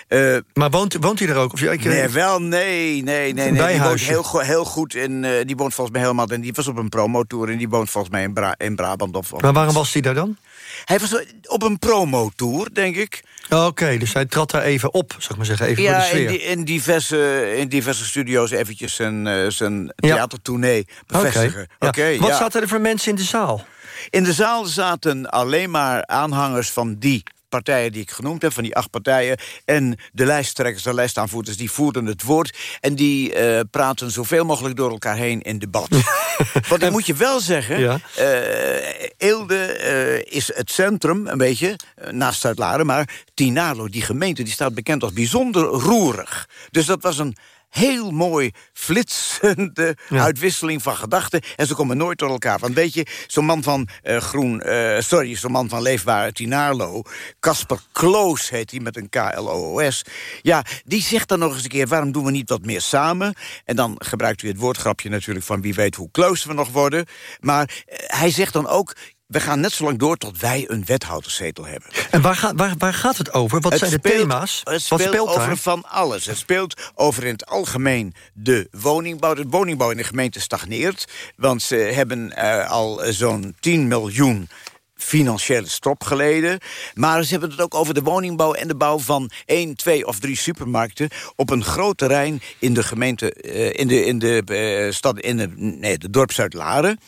Uh, maar woont, woont hij er ook? Of, ik, nee, wel, nee, nee, nee. nee. Die woont heel, heel goed in, uh, die woont volgens mij helemaal... en die was op een promotour en die woont volgens mij in, Bra in Brabant. Of, of maar waarom was hij daar dan? Hij was op een promotour, denk ik. Oké, okay, dus hij trad daar even op, zeg maar zeggen, even ja, voor de sfeer. In, die, in, diverse, in diverse studio's eventjes zijn, zijn theatertournee bevestigen. Okay, ja. okay, Wat ja. zaten er voor mensen in de zaal? In de zaal zaten alleen maar aanhangers van die partijen die ik genoemd heb, van die acht partijen... en de lijsttrekkers, de lijstaanvoerders, die voerden het woord... en die uh, praten zoveel mogelijk door elkaar heen in debat. *laughs* Want ik moet je wel zeggen, ja. uh, Eelde uh, is het centrum, een beetje, naast Zuid-Laren... maar Tinalo, die gemeente, die staat bekend als bijzonder roerig. Dus dat was een heel mooi flitsende uitwisseling van gedachten. En ze komen nooit door elkaar. Want weet je, zo'n man van uh, Groen... Uh, sorry, zo'n man van Leefbare Tinarlo... Casper Kloos heet hij met een K-L-O-O-S. Ja, die zegt dan nog eens een keer... waarom doen we niet wat meer samen? En dan gebruikt u het woordgrapje natuurlijk... van wie weet hoe close we nog worden. Maar uh, hij zegt dan ook we gaan net zo lang door tot wij een wethouderszetel hebben. En waar, gaat waar, waar gaat het over? Wat het zijn speelt, de thema's? Het Wat speelt, speelt over daar? van alles. Het speelt over in het algemeen de woningbouw. De woningbouw in de gemeente stagneert. Want ze hebben uh, al zo'n 10 miljoen financiële stop geleden. Maar ze hebben het ook over de woningbouw en de bouw van één, twee of drie supermarkten op een groot terrein in de gemeente, uh, in de, in de uh, stad, in de, nee, de dorp Zuid-Laren.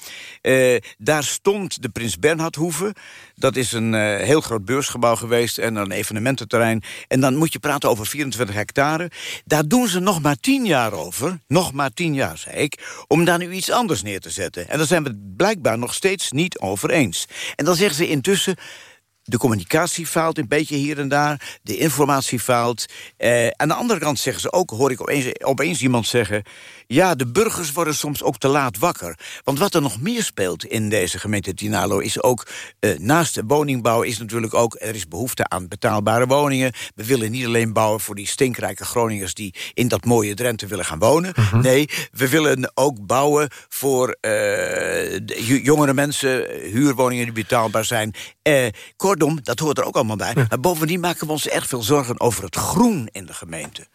Uh, daar stond de Prins Bernhardhoeve. Dat is een uh, heel groot beursgebouw geweest en een evenemententerrein. En dan moet je praten over 24 hectare. Daar doen ze nog maar 10 jaar over. Nog maar 10 jaar, zei ik. Om daar nu iets anders neer te zetten. En daar zijn we het blijkbaar nog steeds niet over eens. En dan zeggen ze intussen de communicatie faalt een beetje hier en daar. De informatie faalt. Uh, aan de andere kant zeggen ze ook, hoor ik opeens, opeens iemand zeggen... ja, de burgers worden soms ook te laat wakker. Want wat er nog meer speelt in deze gemeente Tinalo... is ook, uh, naast de woningbouw is natuurlijk ook... er is behoefte aan betaalbare woningen. We willen niet alleen bouwen voor die stinkrijke Groningers... die in dat mooie Drenthe willen gaan wonen. -huh. Nee, we willen ook bouwen voor uh, jongere mensen... huurwoningen die betaalbaar zijn... Kortom, dat hoort er ook allemaal bij. Ja. Maar bovendien maken we ons erg veel zorgen over het groen in de gemeente.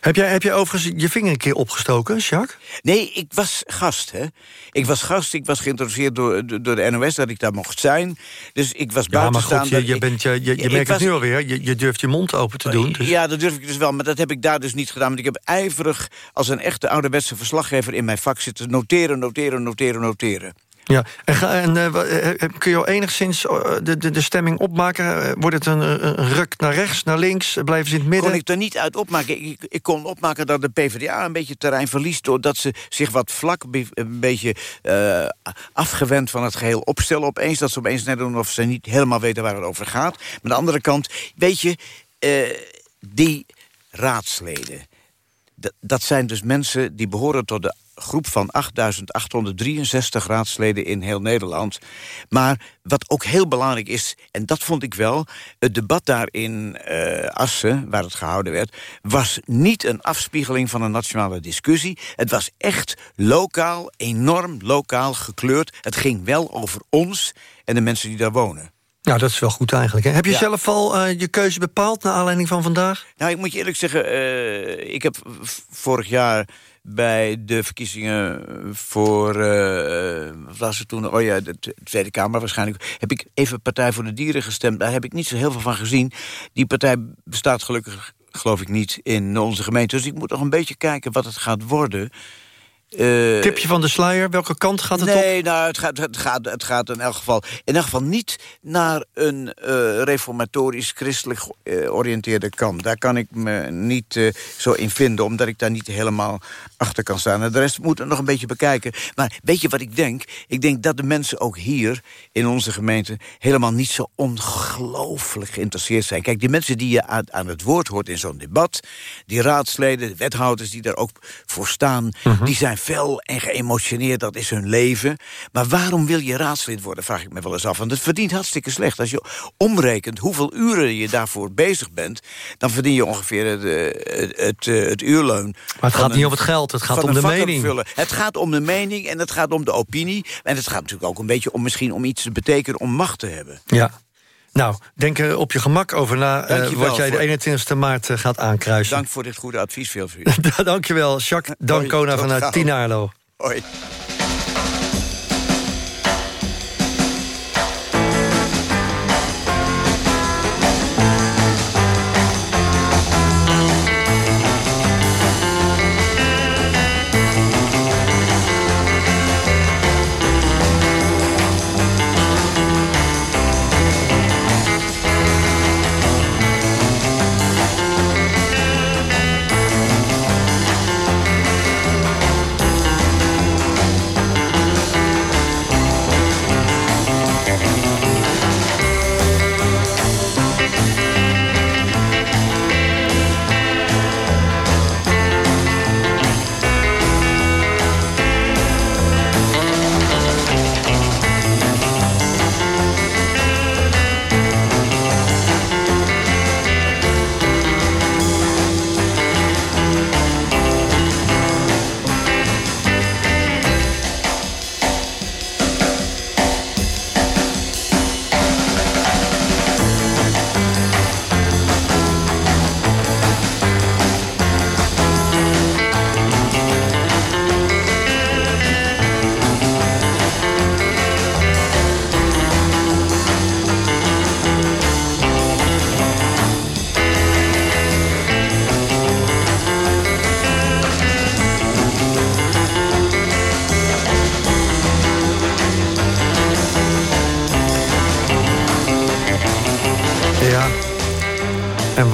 Heb jij, heb jij overigens je vinger een keer opgestoken, Jacques? Nee, ik was gast, hè. Ik was gast, ik was geïntroduceerd door, door de NOS dat ik daar mocht zijn. Dus ik was ja, maar goed, je, je, bent, je, je, je merkt was, het nu alweer. Je, je durft je mond open te doen. Dus. Ja, dat durf ik dus wel, maar dat heb ik daar dus niet gedaan. Want ik heb ijverig als een echte ouderwetse verslaggever in mijn vak zitten... noteren, noteren, noteren, noteren. Ja, en, en uh, kun je al enigszins de, de, de stemming opmaken? Wordt het een, ruk naar rechts, naar links? Blijven ze in het midden? Kon ik er niet uit opmaken. Ik, ik kon opmaken dat de PvdA een beetje terrein verliest... doordat ze zich wat vlak, een beetje afgewend van het geheel opstellen opeens. Dat ze opeens net doen of ze niet helemaal weten waar het over gaat. Maar aan de andere kant, weet je, die raadsleden... dat zijn dus mensen die behoren tot de groep van 8.863 raadsleden in heel Nederland. Maar wat ook heel belangrijk is, en dat vond ik wel... het debat daar in uh, Assen, waar het gehouden werd... was niet een afspiegeling van een nationale discussie. Het was echt lokaal, enorm lokaal gekleurd. Het ging wel over ons en de mensen die daar wonen. Nou, dat is wel goed eigenlijk. Hè? Heb je Ja. zelf al eh, je keuze bepaald... naar aanleiding van vandaag? Nou, ik moet je eerlijk zeggen, eh, ik heb vorig jaar bij de verkiezingen voor, eh, wat was het toen? Oh ja, de Tweede Kamer waarschijnlijk. Heb ik even Partij voor de Dieren gestemd. Daar heb ik niet zo heel veel van gezien. Die partij bestaat gelukkig, geloof ik, niet in onze gemeente. Dus ik moet nog een beetje kijken wat het gaat worden. Eh, Tipje van de sluier, welke kant gaat het op? nee, nou, het gaat, het, gaat, het gaat in elk geval... in elk geval niet naar een eh, reformatorisch christelijk georiënteerde kant. Daar kan ik me niet eh, zo in vinden, omdat ik daar niet helemaal achter kan staan. En de rest moet er nog een beetje bekijken. Maar weet je wat ik denk? Ik denk dat de mensen ook hier in onze gemeente... helemaal niet zo ongelooflijk geïnteresseerd zijn. Kijk, die mensen die je aan, aan het woord hoort in zo'n debat... die raadsleden, de wethouders die daar ook voor staan... die zijn fel en geëmotioneerd, dat is hun leven. Maar waarom wil je raadslid worden, vraag ik me wel eens af. Want het verdient hartstikke slecht. Als je omrekent hoeveel uren je daarvoor bezig bent... dan verdien je ongeveer het, eh, het, het, eh, het uurloon. Maar het gaat niet om het geld, het gaat om de mening. Het gaat om de mening en het gaat om de opinie. En het gaat natuurlijk ook een beetje om misschien om iets te betekenen... om macht te hebben. Ja. Nou, denk er op je gemak over na eh, wat jij de 21 maart eh, gaat aankruisen. Dank voor dit goede advies, veel. *laughs* Dankjewel, Jacques Dancona vanuit. Tinaarlo. Hoi.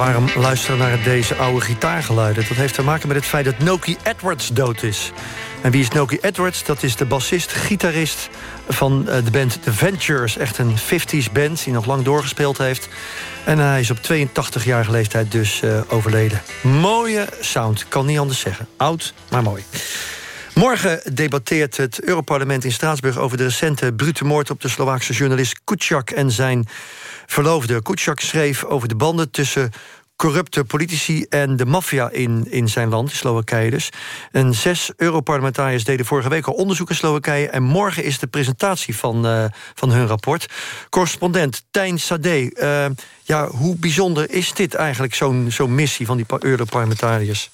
Waarom luisteren naar deze oude gitaargeluiden? Dat heeft te maken met het feit dat Noki Edwards dood is. En wie is Noki Edwards? Dat is de bassist, gitarist van eh, de band The Ventures. Echt een 50s band die nog lang doorgespeeld heeft. En hij is op 82-jarige leeftijd dus eh, overleden. Mooie sound, kan niet anders zeggen. Oud, maar mooi. Morgen debatteert het Europarlement in Straatsburg... over de recente brute moord op de Slovaakse journalist Kuciak... en zijn verloofde. Kuciak schreef over de banden tussen corrupte politici en de maffia in, in zijn land, Slowakije dus. En zes Europarlementariërs deden vorige week al onderzoek in Slowakije... en morgen is de presentatie van, eh, van hun rapport. Correspondent Tijn Sade, eh, ja, hoe bijzonder is dit eigenlijk, zo'n zo'n missie van die pa- Europarlementariërs?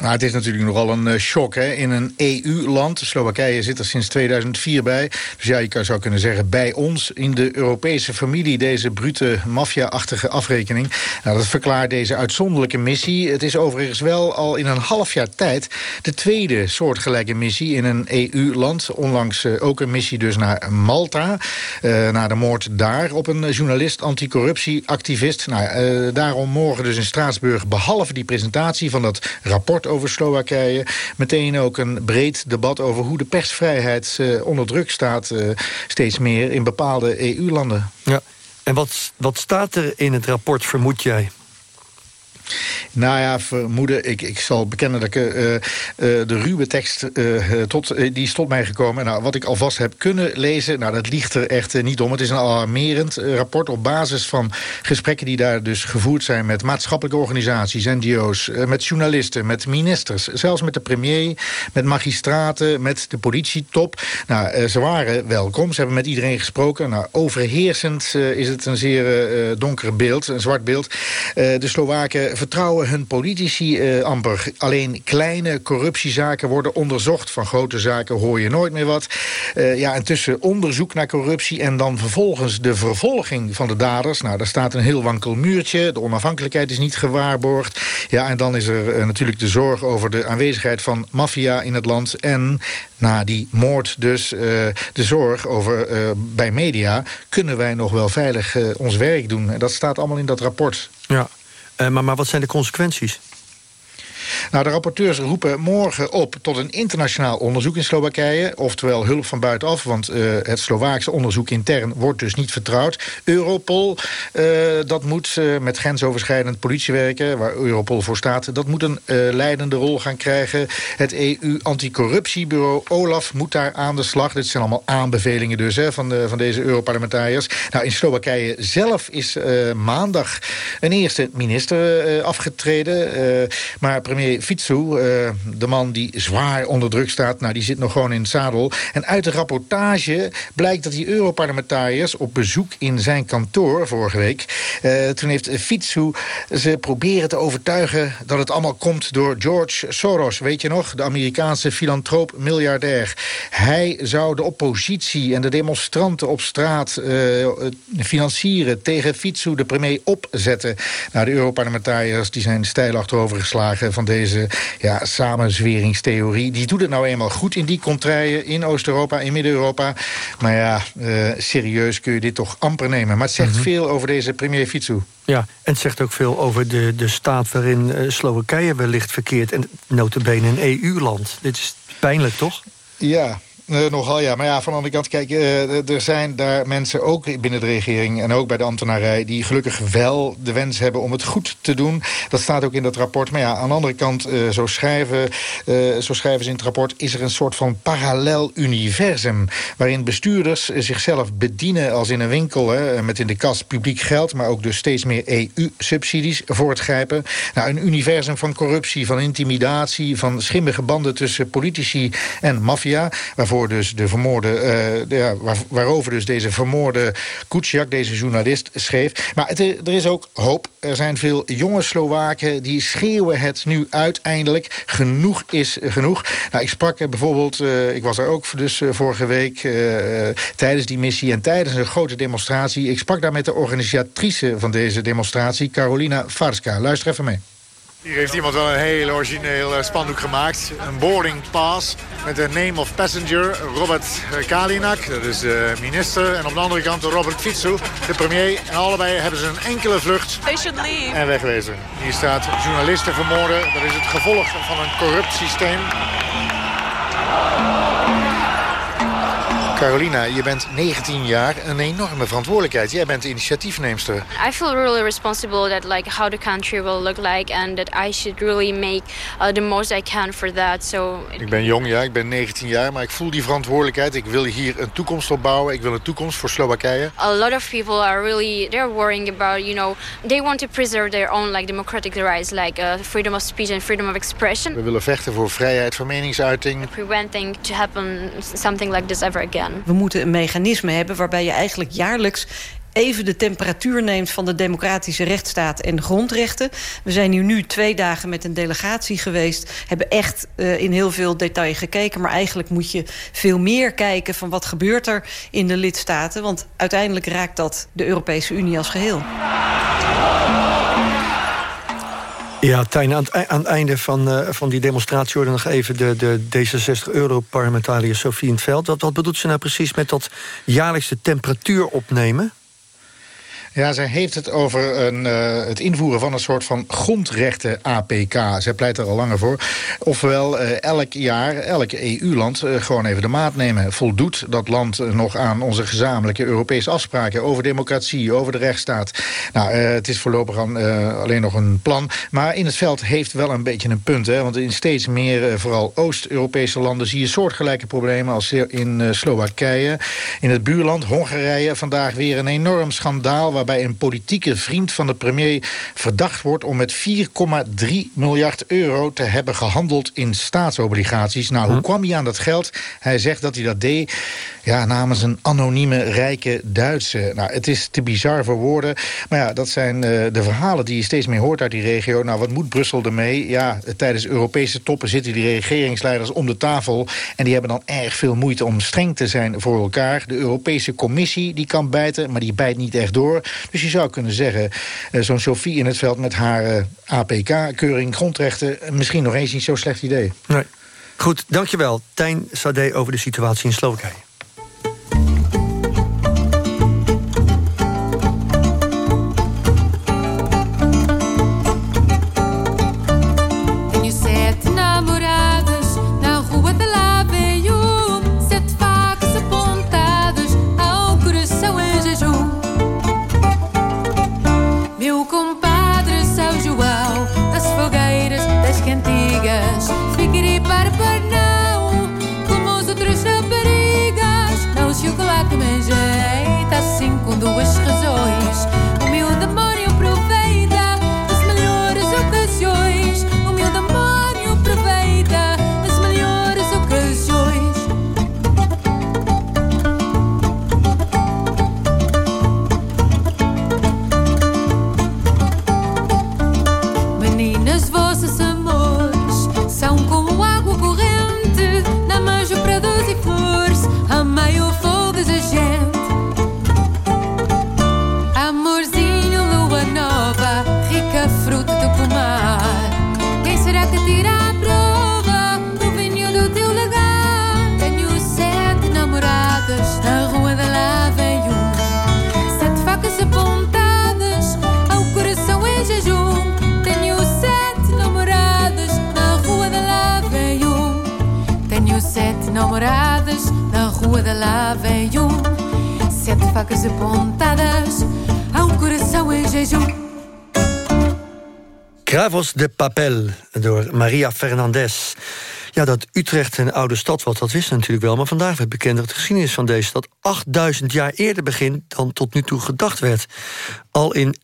Nou, het is natuurlijk nogal een eh, shock hè? in een EU-land. Slowakije zit er sinds 2004 bij. Dus ja, je zou kunnen zeggen bij ons in de Europese familie... deze brute maffia-achtige afrekening. Nou, dat verklaart deze uitzonderlijke missie. Het is overigens wel al in een half jaar tijd... de tweede soortgelijke missie in een EU-land. Onlangs eh, ook een missie dus naar Malta. eh na de moord daar op een journalist, anticorruptieactivist. Nou, eh, daarom morgen dus in Straatsburg... behalve die presentatie van dat rapport over Slowakije... meteen ook een breed debat over hoe de persvrijheid eh, onder druk staat... eh, steeds meer in bepaalde EU-landen. Ja. En wat, wat staat er in het rapport, vermoed jij? Nou ja, vermoeden. Ik, ik zal bekennen dat ik uh, uh, de ruwe tekst tot, die is tot mij gekomen. Nou, wat ik alvast heb kunnen lezen, nou, dat ligt er echt niet om. Het is een alarmerend rapport op basis van gesprekken die daar dus gevoerd zijn met maatschappelijke organisaties, NGO's, met journalisten, met ministers, zelfs met de premier, met magistraten, met de politietop. Nou, ze waren welkom. Ze hebben met iedereen gesproken. Nou, overheersend is het een zeer donker beeld, een zwart beeld. de Slowaken vertrouwen hun politici uh, amper. Alleen kleine corruptiezaken worden onderzocht. Van grote zaken hoor je nooit meer wat. Uh, ja, en tussen onderzoek naar corruptie en dan vervolgens de vervolging van de daders. Nou, daar staat een heel wankel muurtje. De onafhankelijkheid is niet gewaarborgd. Ja, en dan is er uh, natuurlijk de zorg over de aanwezigheid van maffia in het land. En na die moord dus de zorg over bij media... kunnen wij nog wel veilig ons werk doen. Dat staat allemaal in dat rapport. Ja, maar, maar wat zijn de consequenties? Nou, de rapporteurs roepen morgen op tot een internationaal onderzoek in Slowakije. Oftewel hulp van buitenaf, want uh, het Slovaakse onderzoek intern wordt dus niet vertrouwd. Europol, uh, dat moet uh, met grensoverschrijdend politiewerken, waar Europol voor staat, dat moet een leidende rol gaan krijgen. Het EU-anticorruptiebureau OLAF moet daar aan de slag. Dit zijn allemaal aanbevelingen dus hè, van, de, van deze Europarlementariërs. Nou, in Slowakije zelf is maandag een eerste minister afgetreden. maar premier Fietsu, uh, de man die zwaar onder druk staat... nou, die zit nog gewoon in het zadel. En uit de rapportage blijkt dat die Europarlementariërs... op bezoek in zijn kantoor vorige week... Uh, toen heeft Fietsu ze proberen te overtuigen... dat het allemaal komt door George Soros. Weet je nog? De Amerikaanse filantroop miljardair. Hij zou de oppositie en de demonstranten op straat... Uh, financieren tegen Fietsu, de premier, opzetten. Nou, de Europarlementariërs die zijn stijl achterover geslagen... deze ja, samenzweringstheorie. Die doet het nou eenmaal goed in die contraien in Oost-Europa, in Midden-Europa. Maar ja, uh, serieus kun je dit toch amper nemen. Maar het zegt mm -hmm. veel over deze premier Fietsu. Ja, en het zegt ook veel over de, de staat waarin uh, Slowakije wellicht verkeert. En notabene een EU-land. Dit is pijnlijk, toch? Ja, Uh, nogal ja, maar ja, van de andere kant, kijk, uh, er zijn daar mensen ook binnen de regering en ook bij de ambtenarij die gelukkig wel de wens hebben om het goed te doen. Dat staat ook in dat rapport. Maar ja, aan de andere kant, uh, zo, schrijven, zo schrijven ze in het rapport, is er een soort van parallel universum waarin bestuurders zichzelf bedienen als in een winkel, hè, met in de kas publiek geld, maar ook dus steeds meer EU-subsidies voortgrijpen. Nou, een universum van corruptie, van intimidatie, van schimmige banden tussen politici en maffia, waarvoor dus de vermoorde, de, ja, waar, waarover dus deze vermoorde Kuciak, deze journalist, schreef. Maar er is ook hoop. Er zijn veel jonge Slowaken die schreeuwen het nu uiteindelijk. Genoeg is genoeg. Nou, ik sprak bijvoorbeeld, uh, ik was er ook dus uh, vorige week tijdens die missie en tijdens een grote demonstratie. Ik sprak daar met de organisatrice van deze demonstratie, Carolina Farska. Luister even mee. Hier heeft iemand wel een heel origineel spandoek gemaakt. Een boarding pass met de name of passenger Robert Kalinak. Dat is de minister. En op de andere kant Robert Fietsu, de premier. En allebei hebben ze een enkele vlucht. They should leave. En wegwezen. Hier staat journalisten vermoorden. Dat is het gevolg van een corrupt systeem. Carolina, je bent 19 jaar, een enorme verantwoordelijkheid. Jij bent de initiatiefneemster. I feel really responsible that like how the country will look like and that I should really make uh, the most I can for that. So Ik ben jong, ja, ik ben 19 jaar, maar ik voel die verantwoordelijkheid. Ik wil hier een toekomst opbouwen. Ik wil een toekomst voor Slowakije. A lot of people are really they're worrying about, you know, they want to preserve their own like democratic rights like uh, freedom of speech and freedom of expression. We willen vechten voor vrijheid van meningsuiting. Preventing to happen something like this ever again. We moeten een mechanisme hebben waarbij je eigenlijk jaarlijks even de temperatuur neemt van de democratische rechtsstaat en de grondrechten. We zijn hier nu twee dagen met een delegatie geweest. Hebben echt uh, in heel veel detail gekeken. Maar eigenlijk moet je veel meer kijken van wat gebeurt er in de lidstaten. Want uiteindelijk raakt dat de Europese Unie als geheel. Ja, Tijn, aan het, aan het einde van, uh, van die demonstratie hoorde nog even de, de D66-Europarlementariër Sofie in het veld. Wat, wat bedoelt ze nou precies met dat jaarlijkse temperatuur opnemen? Ja, zij heeft het over een, uh, het invoeren van een soort van grondrechten APK. Zij pleit er al langer voor. Ofwel uh, elk jaar, elk EU-land uh, gewoon even de maat nemen. Voldoet dat land nog aan onze gezamenlijke Europese afspraken... over democratie, over de rechtsstaat. Nou, het is voorlopig aan, alleen nog een plan. Maar in het veld heeft wel een beetje een punt. Hè, want in steeds meer, vooral Oost-Europese landen... zie je soortgelijke problemen als in Slowakije. In het buurland, Hongarije, vandaag weer een enorm schandaal... waarbij een politieke vriend van de premier verdacht wordt... om met 4,3 miljard euro te hebben gehandeld in staatsobligaties. Nou, hoe Hm. kwam hij aan dat geld? Hij zegt dat hij dat deed ja, namens een anonieme rijke Duitse. Nou, het is te bizar voor woorden. Maar ja, dat zijn uh, de verhalen die je steeds meer hoort uit die regio. Nou, wat moet Brussel ermee? Ja, tijdens Europese toppen zitten die regeringsleiders om de tafel... en die hebben dan erg veel moeite om streng te zijn voor elkaar. De Europese Commissie die kan bijten, maar die bijt niet echt door. Dus je zou kunnen zeggen, uh, zo'n Sophie in het veld... met haar uh, APK-keuring grondrechten... misschien nog eens niet zo'n slecht idee. Nee. Goed, dankjewel. Tijn Sade over de situatie in Slowakije. dress lá um. Sete facas apontadas coração em jejum. Gravos de Papel door Maria Fernandez. Ja, dat Utrecht een oude stad was, dat wisten we natuurlijk wel... maar vandaag werd bekend dat de geschiedenis van deze stad... 8000 jaar eerder begint dan tot nu toe gedacht werd. Al in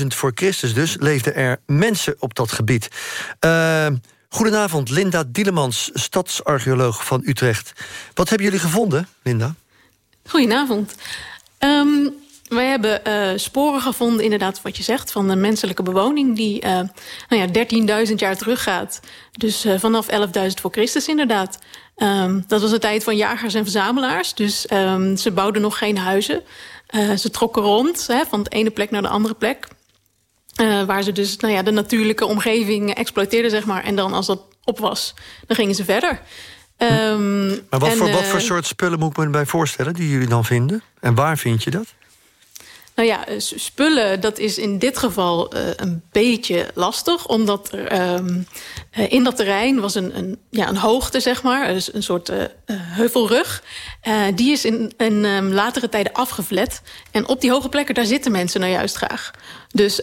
11.000 voor Christus dus leefden er mensen op dat gebied. Uh, goedenavond, Linda Dielemans, stadsarcheoloog van Utrecht. Wat hebben jullie gevonden, Linda? Goedenavond. Um, wij hebben uh, sporen gevonden, inderdaad, wat je zegt... van de menselijke bewoning die uh, nou ja, 13.000 jaar teruggaat. Dus uh, vanaf 11.000 voor Christus, inderdaad. Um, dat was de tijd van jagers en verzamelaars. Dus um, ze bouwden nog geen huizen. ze trokken rond, hè, van de ene plek naar de andere plek. Waar ze dus nou ja, de natuurlijke omgeving exploiteerden, zeg maar. En dan, als dat op was, dan gingen ze verder. Um, maar wat, en, voor, wat voor soort spullen moet ik me bij voorstellen die jullie dan vinden? En waar vind je dat? Nou ja, spullen, dat is in dit geval uh, een beetje lastig. Omdat er um, uh, in dat terrein was een, een, ja, een hoogte, zeg maar. Dus een soort uh, heuvelrug. die is in, um, latere tijden afgevlet. En op die hoge plekken, daar zitten mensen nou juist graag. Dus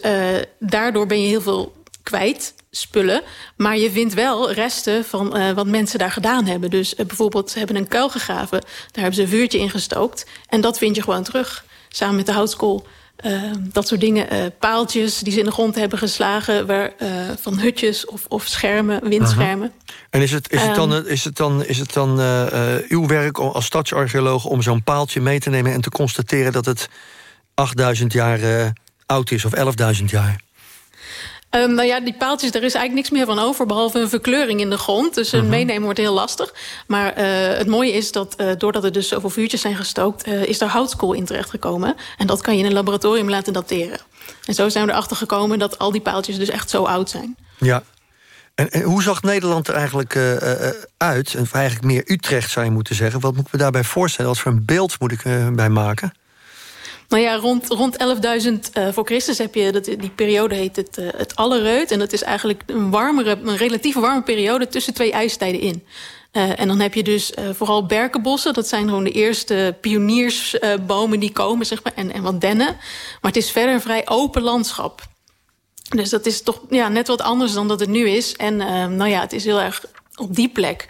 daardoor ben je heel veel kwijt, spullen. Maar je vindt wel resten van wat mensen daar gedaan hebben. Dus bijvoorbeeld, ze hebben een kuil gegraven. Daar hebben ze een vuurtje in gestookt. En dat vind je gewoon terug. Samen met de houtskool. Uh, dat soort dingen. Uh, paaltjes die ze in de grond hebben geslagen. Waar, uh, van hutjes of, of schermen, windschermen. -huh. En is het, is het dan, is het dan, is het dan uw werk als stadsarcheoloog... om zo'n paaltje mee te nemen en te constateren... dat het 8000 jaar oud is of 11.000 jaar? Um, nou ja, die paaltjes, daar is eigenlijk niks meer van over... behalve een verkleuring in de grond. Dus een uh -huh. meenemen wordt heel lastig. Maar uh, het mooie is dat uh, doordat er dus zoveel vuurtjes zijn gestookt... is er houtskool in terechtgekomen. En dat kan je in een laboratorium laten dateren. En zo zijn we erachter gekomen dat al die paaltjes dus echt zo oud zijn. Ja. En, en hoe zag Nederland er eigenlijk uit? En eigenlijk meer Utrecht zou je moeten zeggen. Wat moet ik me daarbij voorstellen? Wat voor een beeld moet ik bij maken? Nou ja, rond, rond 11.000 uh, voor Christus heb je, dat, die periode heet het, uh, het Allerreut. En dat is eigenlijk een, warmere, een relatief warme periode tussen twee ijstijden in. Uh, en dan heb je dus vooral berkenbossen. Dat zijn gewoon de eerste pioniersbomen die komen, zeg maar. En, en wat dennen. Maar het is verder een vrij open landschap. Dus dat is toch ja, net wat anders dan dat het nu is. En nou ja, het is heel erg op die plek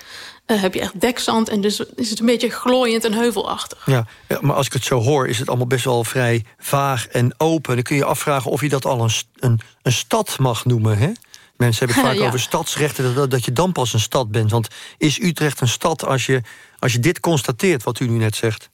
heb je echt dekzand en dus is het een beetje glooiend en heuvelachtig. Ja, ja, maar als ik het zo hoor, is het allemaal best wel vrij vaag en open. Dan kun je afvragen of je dat al een, een, een stad mag noemen, hè? Mensen hebben *laughs* het vaak Ja. over stadsrechten, dat, dat je dan pas een stad bent. Want is Utrecht een stad als je, als je dit constateert, wat u nu net zegt?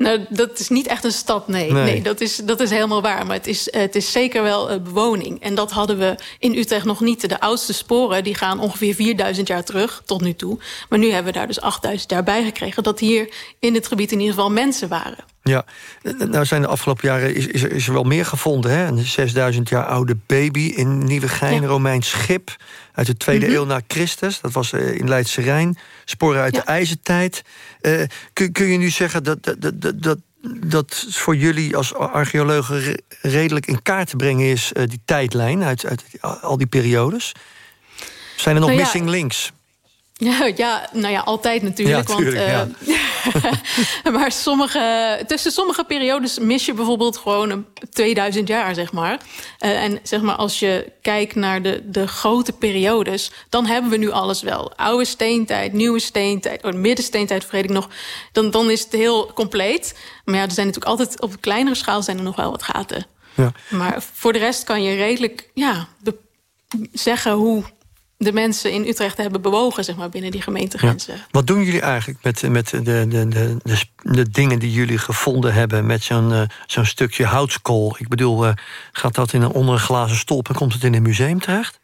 Nou, dat is niet echt een stad, nee. Nee. nee. dat, is, dat is helemaal waar. Maar het is, eh, het is zeker wel eh, bewoning. En dat hadden we in Utrecht nog niet. De oudste sporen die gaan ongeveer 4000 jaar terug, tot nu toe. Maar nu hebben we daar dus 8000 jaar bij gekregen... dat hier in dit gebied in ieder geval mensen waren. Ja, nou zijn de afgelopen jaren is, is, er, is er wel meer gevonden. Hè? Een 6000 jaar oude baby in Nieuwegein, Ja. Romeins schip... uit de tweede Mhm. eeuw na Christus. Dat was eh, in Leidse Rijn. Sporen uit de ijzertijd. Eh, kun, kun je nu zeggen dat, dat, dat, dat, dat, voor jullie als archeologen... re- redelijk in kaart te brengen is, eh, die tijdlijn... uit, uit al die periodes? Zijn er nog Nou ja, missing links? *laughs* Ja, ja, nou ja, altijd natuurlijk. Ja, tuurlijk, want, *laughs* maar sommige, tussen sommige periodes mis je bijvoorbeeld gewoon een 2000 jaar, zeg maar. Eh, en zeg maar, als je kijkt naar de, de grote periodes, dan hebben we nu alles wel. Oude steentijd, nieuwe steentijd, oh, middensteentijd vergeet ik nog. Dan, dan is het heel compleet. Maar ja, er zijn natuurlijk altijd op kleinere schaal zijn er nog wel wat gaten. Ja. Maar voor de rest kan je redelijk ja, zeggen hoe de mensen in Utrecht hebben bewogen, zeg maar, binnen die gemeentegrenzen. Wat doen jullie eigenlijk met, met de, de, de, de, de dingen die jullie gevonden hebben... met zo'n eh, zo'n stukje houtskool? Ik bedoel, eh, gaat dat in een, onder een glazen stolp... en komt het in een museum terecht?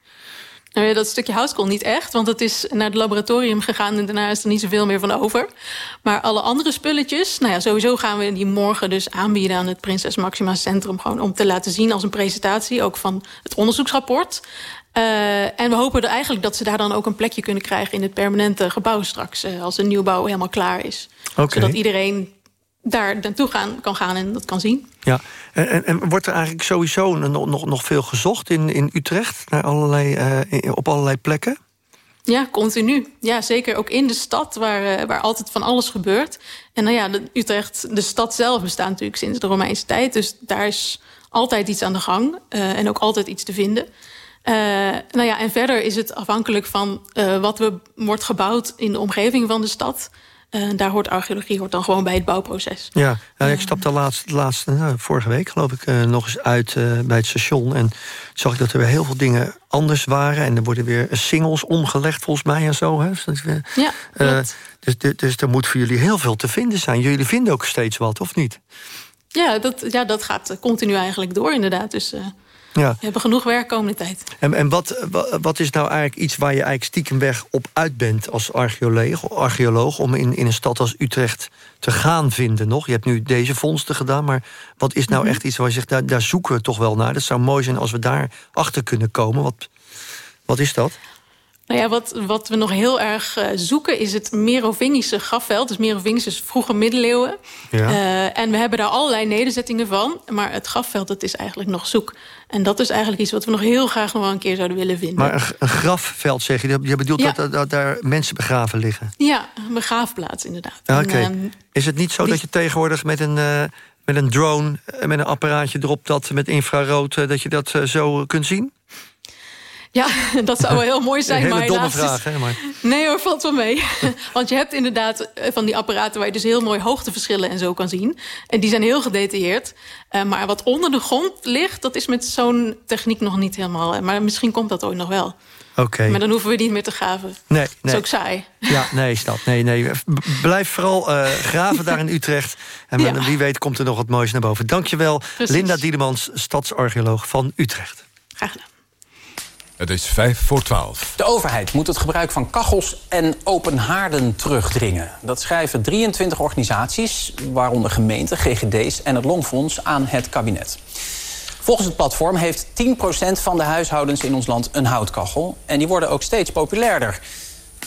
Nou ja, dat stukje houtskool niet echt, want het is naar het laboratorium gegaan... en daarna is er niet zoveel meer van over. Maar alle andere spulletjes, nou ja, sowieso gaan we die morgen dus aanbieden... aan het Prinses Maxima Centrum, gewoon om te laten zien als een presentatie... ook van het onderzoeksrapport. Eh, en we hopen er eigenlijk dat ze daar dan ook een plekje kunnen krijgen... in het permanente gebouw straks, eh, als de nieuwbouw helemaal klaar is. Zodat iedereen daar naartoe gaan, kan gaan en dat kan zien. Ja, en, en, en wordt er eigenlijk sowieso nog, nog, nog veel gezocht in, in Utrecht... Naar allerlei, eh, in- op allerlei plekken? Ja, continu. Ja, zeker ook in de stad waar, eh, waar altijd van alles gebeurt. En nou ja, de, Utrecht, de stad zelf bestaat natuurlijk sinds de Romeinse tijd. Dus daar is altijd iets aan de gang eh, en ook altijd iets te vinden. Nou ja, en verder is het afhankelijk van wat er wordt gebouwd in de omgeving van de stad. Eh, daar hoort archeologie hoort dan gewoon bij het bouwproces. Ja, nou, ik stapte laatst, laatst nou, vorige week geloof ik eh, nog eens uit eh, bij het station. En zag ik dat er weer heel veel dingen anders waren. En er worden weer singles omgelegd volgens mij en zo. Hè. Dus, Ja, dus, dus, dus er moet voor jullie heel veel te vinden zijn. Jullie vinden ook steeds wat, of niet? Ja, dat, ja, dat gaat continu eigenlijk door inderdaad. Dus Ja. we hebben genoeg werk komende tijd. En, en wat, wa- wat is nou eigenlijk iets waar je eigenlijk stiekemweg op uit bent als archeoloog, archeoloog om in, in een stad als Utrecht te gaan vinden nog? Je hebt nu deze vondsten gedaan, maar wat is nou Mhm. echt iets waar je zegt, daar, daar zoeken we toch wel naar? Dat zou mooi zijn als we daar achter kunnen komen. Wat, wat is dat? Nou ja, wat, wat we nog heel erg eh, zoeken is het Merovingische grafveld. Dus Merovingisch is vroege middeleeuwen. Ja. Eh, en we hebben daar allerlei nederzettingen van. Maar het grafveld dat is eigenlijk nog zoek. En dat is eigenlijk iets wat we nog heel graag nog wel een keer zouden willen vinden. Maar een, een grafveld zeg je, je bedoelt Ja. dat, dat, dat daar mensen begraven liggen? Ja, een begraafplaats inderdaad. Oké. ehm, Is het niet zo die- dat je tegenwoordig met een, eh, met een drone, met een apparaatje erop, dat met infrarood, dat je dat zo kunt zien? Ja, *laughs* dat zou wel heel mooi zijn. Een hele maar domme vraag, hè? Maar... Nee hoor, valt wel mee. *laughs* Want je hebt inderdaad eh, van die apparaten... waar je dus heel mooi hoogteverschillen en zo kan zien. En die zijn heel gedetailleerd. Eh, maar wat onder de grond ligt... dat is met zo'n techniek nog niet helemaal... eh, maar misschien komt dat ooit nog wel. Oké. Maar dan hoeven we niet meer te graven. Nee, Dat is nee. ook saai. *laughs* Ja, nee, dat. Nee, nee. Blijf vooral graven daar in Utrecht. En Ja. wie weet komt er nog wat moois naar boven. Dankjewel, Precies. Linda Diedemans, stadsarcheoloog van Utrecht. Graag gedaan. Het is vijf voor twaalf. De overheid moet het gebruik van kachels en open haarden terugdringen. Dat schrijven 23 organisaties, waaronder gemeenten, GGD's en het Longfonds, aan het kabinet. Volgens het platform heeft 10% van de huishoudens in ons land een houtkachel. En die worden ook steeds populairder.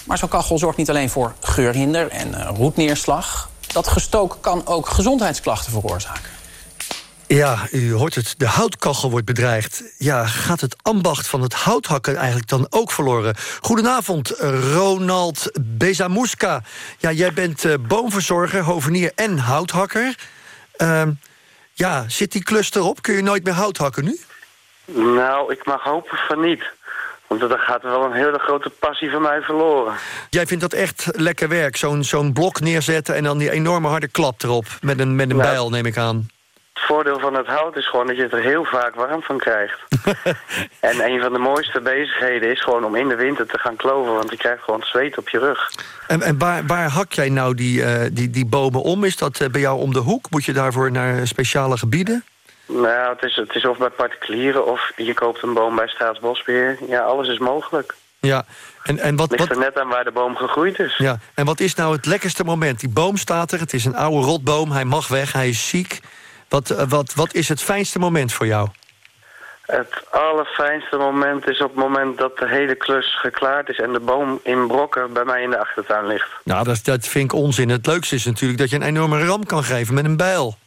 Maar zo'n kachel zorgt niet alleen voor geurhinder en eh, roetneerslag. Dat gestook kan ook gezondheidsklachten veroorzaken. Ja, u hoort het. De houtkachel wordt bedreigd. Ja, gaat het ambacht van het houthakken eigenlijk dan ook verloren? Goedenavond, Ronald Bezamuska. Ja, jij bent uh, boomverzorger, hovenier en houthakker. Uh, ja, zit die klus erop? Kun je nooit meer hout hakken nu? Nou, ik mag hopen van niet. Want dan gaat er wel een hele grote passie van mij verloren. Jij vindt dat echt lekker werk? Zo'n zo'n blok neerzetten en dan die enorme harde klap erop. Met een, met een Nou, bijl, neem ik aan. Het voordeel van het hout is gewoon dat je het er heel vaak warm van krijgt. *laughs* en een van de mooiste bezigheden is gewoon om in de winter te gaan kloven... want je krijgt gewoon zweet op je rug. En, en waar, waar hak jij nou die, eh, die, die bomen om? Is dat eh, bij jou om de hoek? Moet je daarvoor naar speciale gebieden? Nou, het is, het is of bij particulieren of je koopt een boom bij Staatsbosbeheer. Ja, alles is mogelijk. Ja, en, en wat... Ligt wat er net aan waar de boom gegroeid is. ja. En wat is nou het lekkerste moment? Die boom staat er, het is een oude rotboom, hij mag weg, hij is ziek. Wat, eh, wat, wat is het fijnste moment voor jou? Het allerfijnste moment is op het moment dat de hele klus geklaard is... en de boom in brokken bij mij in de achtertuin ligt. Nou, dat, dat vind ik onzin. Het leukste is natuurlijk dat je een enorme ram kan geven met een bijl.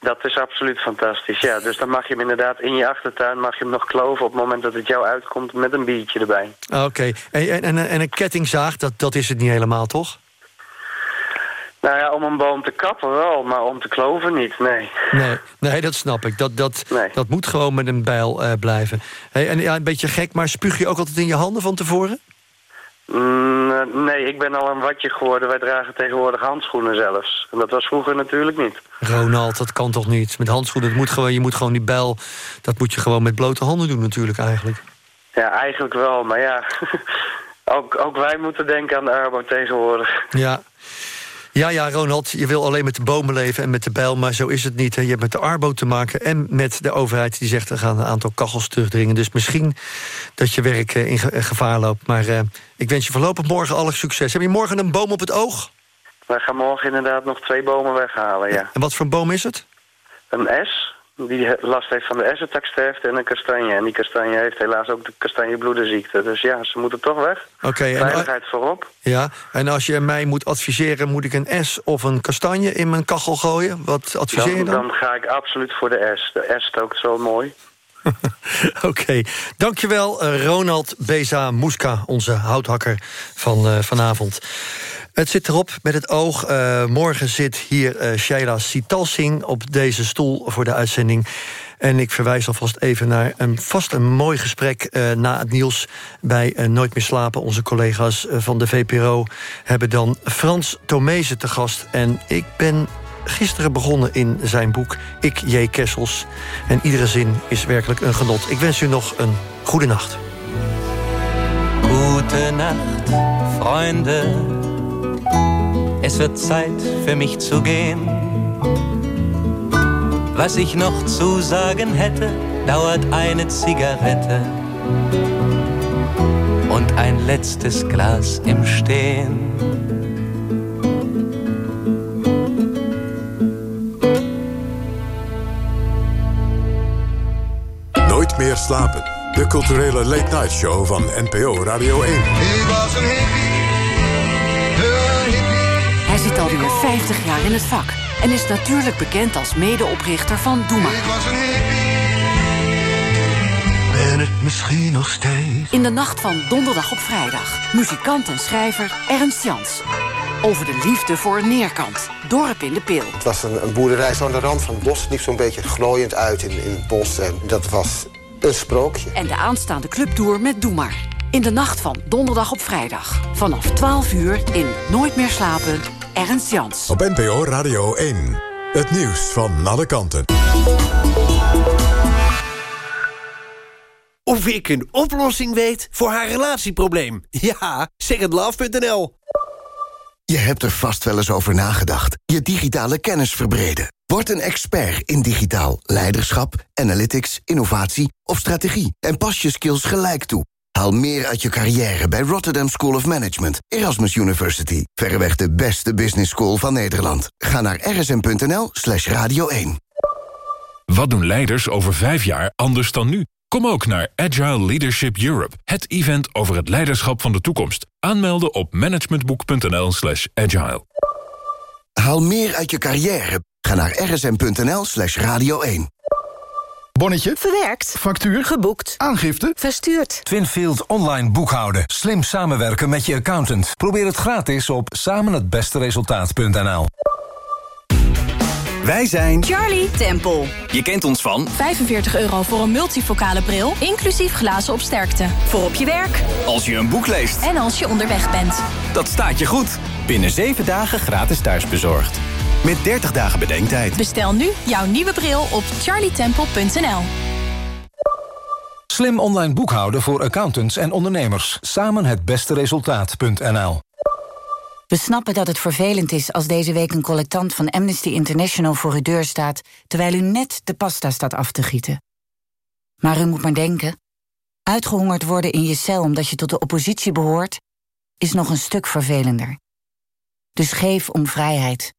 Dat is absoluut fantastisch, ja. Dus dan mag je hem inderdaad in je achtertuin mag je hem nog kloven... op het moment dat het jou uitkomt met een biertje erbij. Oké, en, en, en, en een kettingzaag, dat, dat is het niet helemaal, toch? Nou ja, om een boom te kappen wel, maar om te kloven niet, nee. Nee, nee dat snap ik. Dat, dat, dat moet gewoon met een bijl eh, blijven. Hey, en ja, een beetje gek, maar spuug je ook altijd in je handen van tevoren? Mm, eh, nee, ik ben al een watje geworden. Wij dragen tegenwoordig handschoenen zelfs. En dat was vroeger natuurlijk niet. Ronald, dat kan toch niet? Met handschoenen, dat moet gewoon, je moet gewoon die bijl... dat moet je gewoon met blote handen doen natuurlijk eigenlijk. Ja, eigenlijk wel, maar ja... *laughs* ook, ook wij moeten denken aan de arbo tegenwoordig. Ja. Ja, ja, Ronald, je wil alleen met de bomen leven en met de bijl... maar zo is het niet. Hè. Je hebt met de Arbo te maken en met de overheid... die zegt, er gaan een aantal kachels terugdringen. Dus misschien dat je werk eh, in eh, gevaar loopt. Maar eh, ik wens je voorlopig morgen alle succes. Heb je morgen een boom op het oog? Wij gaan morgen inderdaad nog twee bomen weghalen, ja. En wat voor een boom is het? Een S, die last heeft van de essentaksterfte en een kastanje. En die kastanje heeft helaas ook de kastanjebloederziekte. Dus ja, ze moeten toch weg. Oké, en, Veiligheid voorop. ja, en als je mij moet adviseren... moet ik een S of een kastanje in mijn kachel gooien? Wat adviseer je Dan, dan? dan ga ik absoluut voor de S. De S stookt zo mooi. *laughs* Oké, dankjewel eh, Ronald Beza Moeska, onze houthakker van eh, vanavond. Het zit erop met het oog. Eh, morgen zit hier eh Shaila Sitalsing op deze stoel voor de uitzending. En ik verwijs alvast even naar een vast een mooi gesprek eh, na het nieuws bij Nooit meer slapen. Onze collega's van de VPRO hebben dan Frans Tomezen te gast. En ik ben gisteren begonnen in zijn boek Ik J. Kessels. En iedere zin is werkelijk een genot. Ik wens u nog een goede nacht. Gute Nacht, Freunde. Es wird Zeit für mich zu gehen. Was ich noch zu sagen hätte, dauert eine Zigarette und ein letztes Glas im Stehen. Nooit meer slapen. De culturele late night show van NPO Radio 1. Ik was een hippie, zit alweer 50 jaar in het vak en is natuurlijk bekend als medeoprichter van Doe Maar. Ik was een hippie. Ben het misschien nog steeds. In de nacht van donderdag op vrijdag, muzikant en schrijver Ernst Jans. Over de liefde voor een neerkant, dorp in de pil. Het was een, een boerderij zo aan de rand van het bos. Het liep zo'n beetje glooiend uit in, in het bos. En dat was een sprookje. En de aanstaande clubtour met Doe Maar. In de nacht van donderdag op vrijdag. Vanaf 12 uur in Nooit meer slapen, Ernst Jans. Op NPO Radio 1. Het nieuws van alle kanten. Of ik een oplossing weet voor haar relatieprobleem. *laughs* Ja, secondlove.nl. Je hebt er vast wel eens over nagedacht. Je digitale kennis verbreden. Word een expert in digitaal leiderschap, analytics, innovatie of strategie. En pas je skills gelijk toe. Haal meer uit je carrière bij Rotterdam School of Management, Erasmus University. Verreweg de beste business school van Nederland. Ga naar rsm.nl slash radio 1. Wat doen leiders over vijf jaar anders dan nu? Kom ook naar Agile Leadership Europe, het event over het leiderschap van de toekomst. Aanmelden op managementboek.nl slash agile. Haal meer uit je carrière. Ga naar rsm.nl slash radio 1. Bonnetje. Verwerkt. Factuur. Geboekt. Aangifte. Verstuurd. Twinfield online boekhouden. Slim samenwerken met je accountant. Probeer het gratis op samenhetbesteresultaat.nl Wij zijn Charlie Temple. Je kent ons van 45 euro voor een multifocale bril, inclusief glazen op sterkte. Voor op je werk als je een boek leest. en als je onderweg bent. Dat staat je goed. Binnen 7 dagen gratis thuisbezorgd. Met 30 dagen bedenktijd. Bestel nu jouw nieuwe bril op charlietemple.nl. Slim online boekhouden voor accountants en ondernemers. Samen het beste resultaat.nl We snappen dat het vervelend is als deze week een collectant van Amnesty International voor uw deur staat, terwijl u net de pasta staat af te gieten. Maar u moet maar denken, uitgehongerd worden in je cel omdat je tot de oppositie behoort, is nog een stuk vervelender. Dus geef om vrijheid.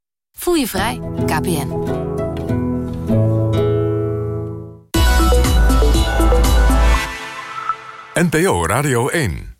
Voel je vrij, KPN. NPO Radio 1.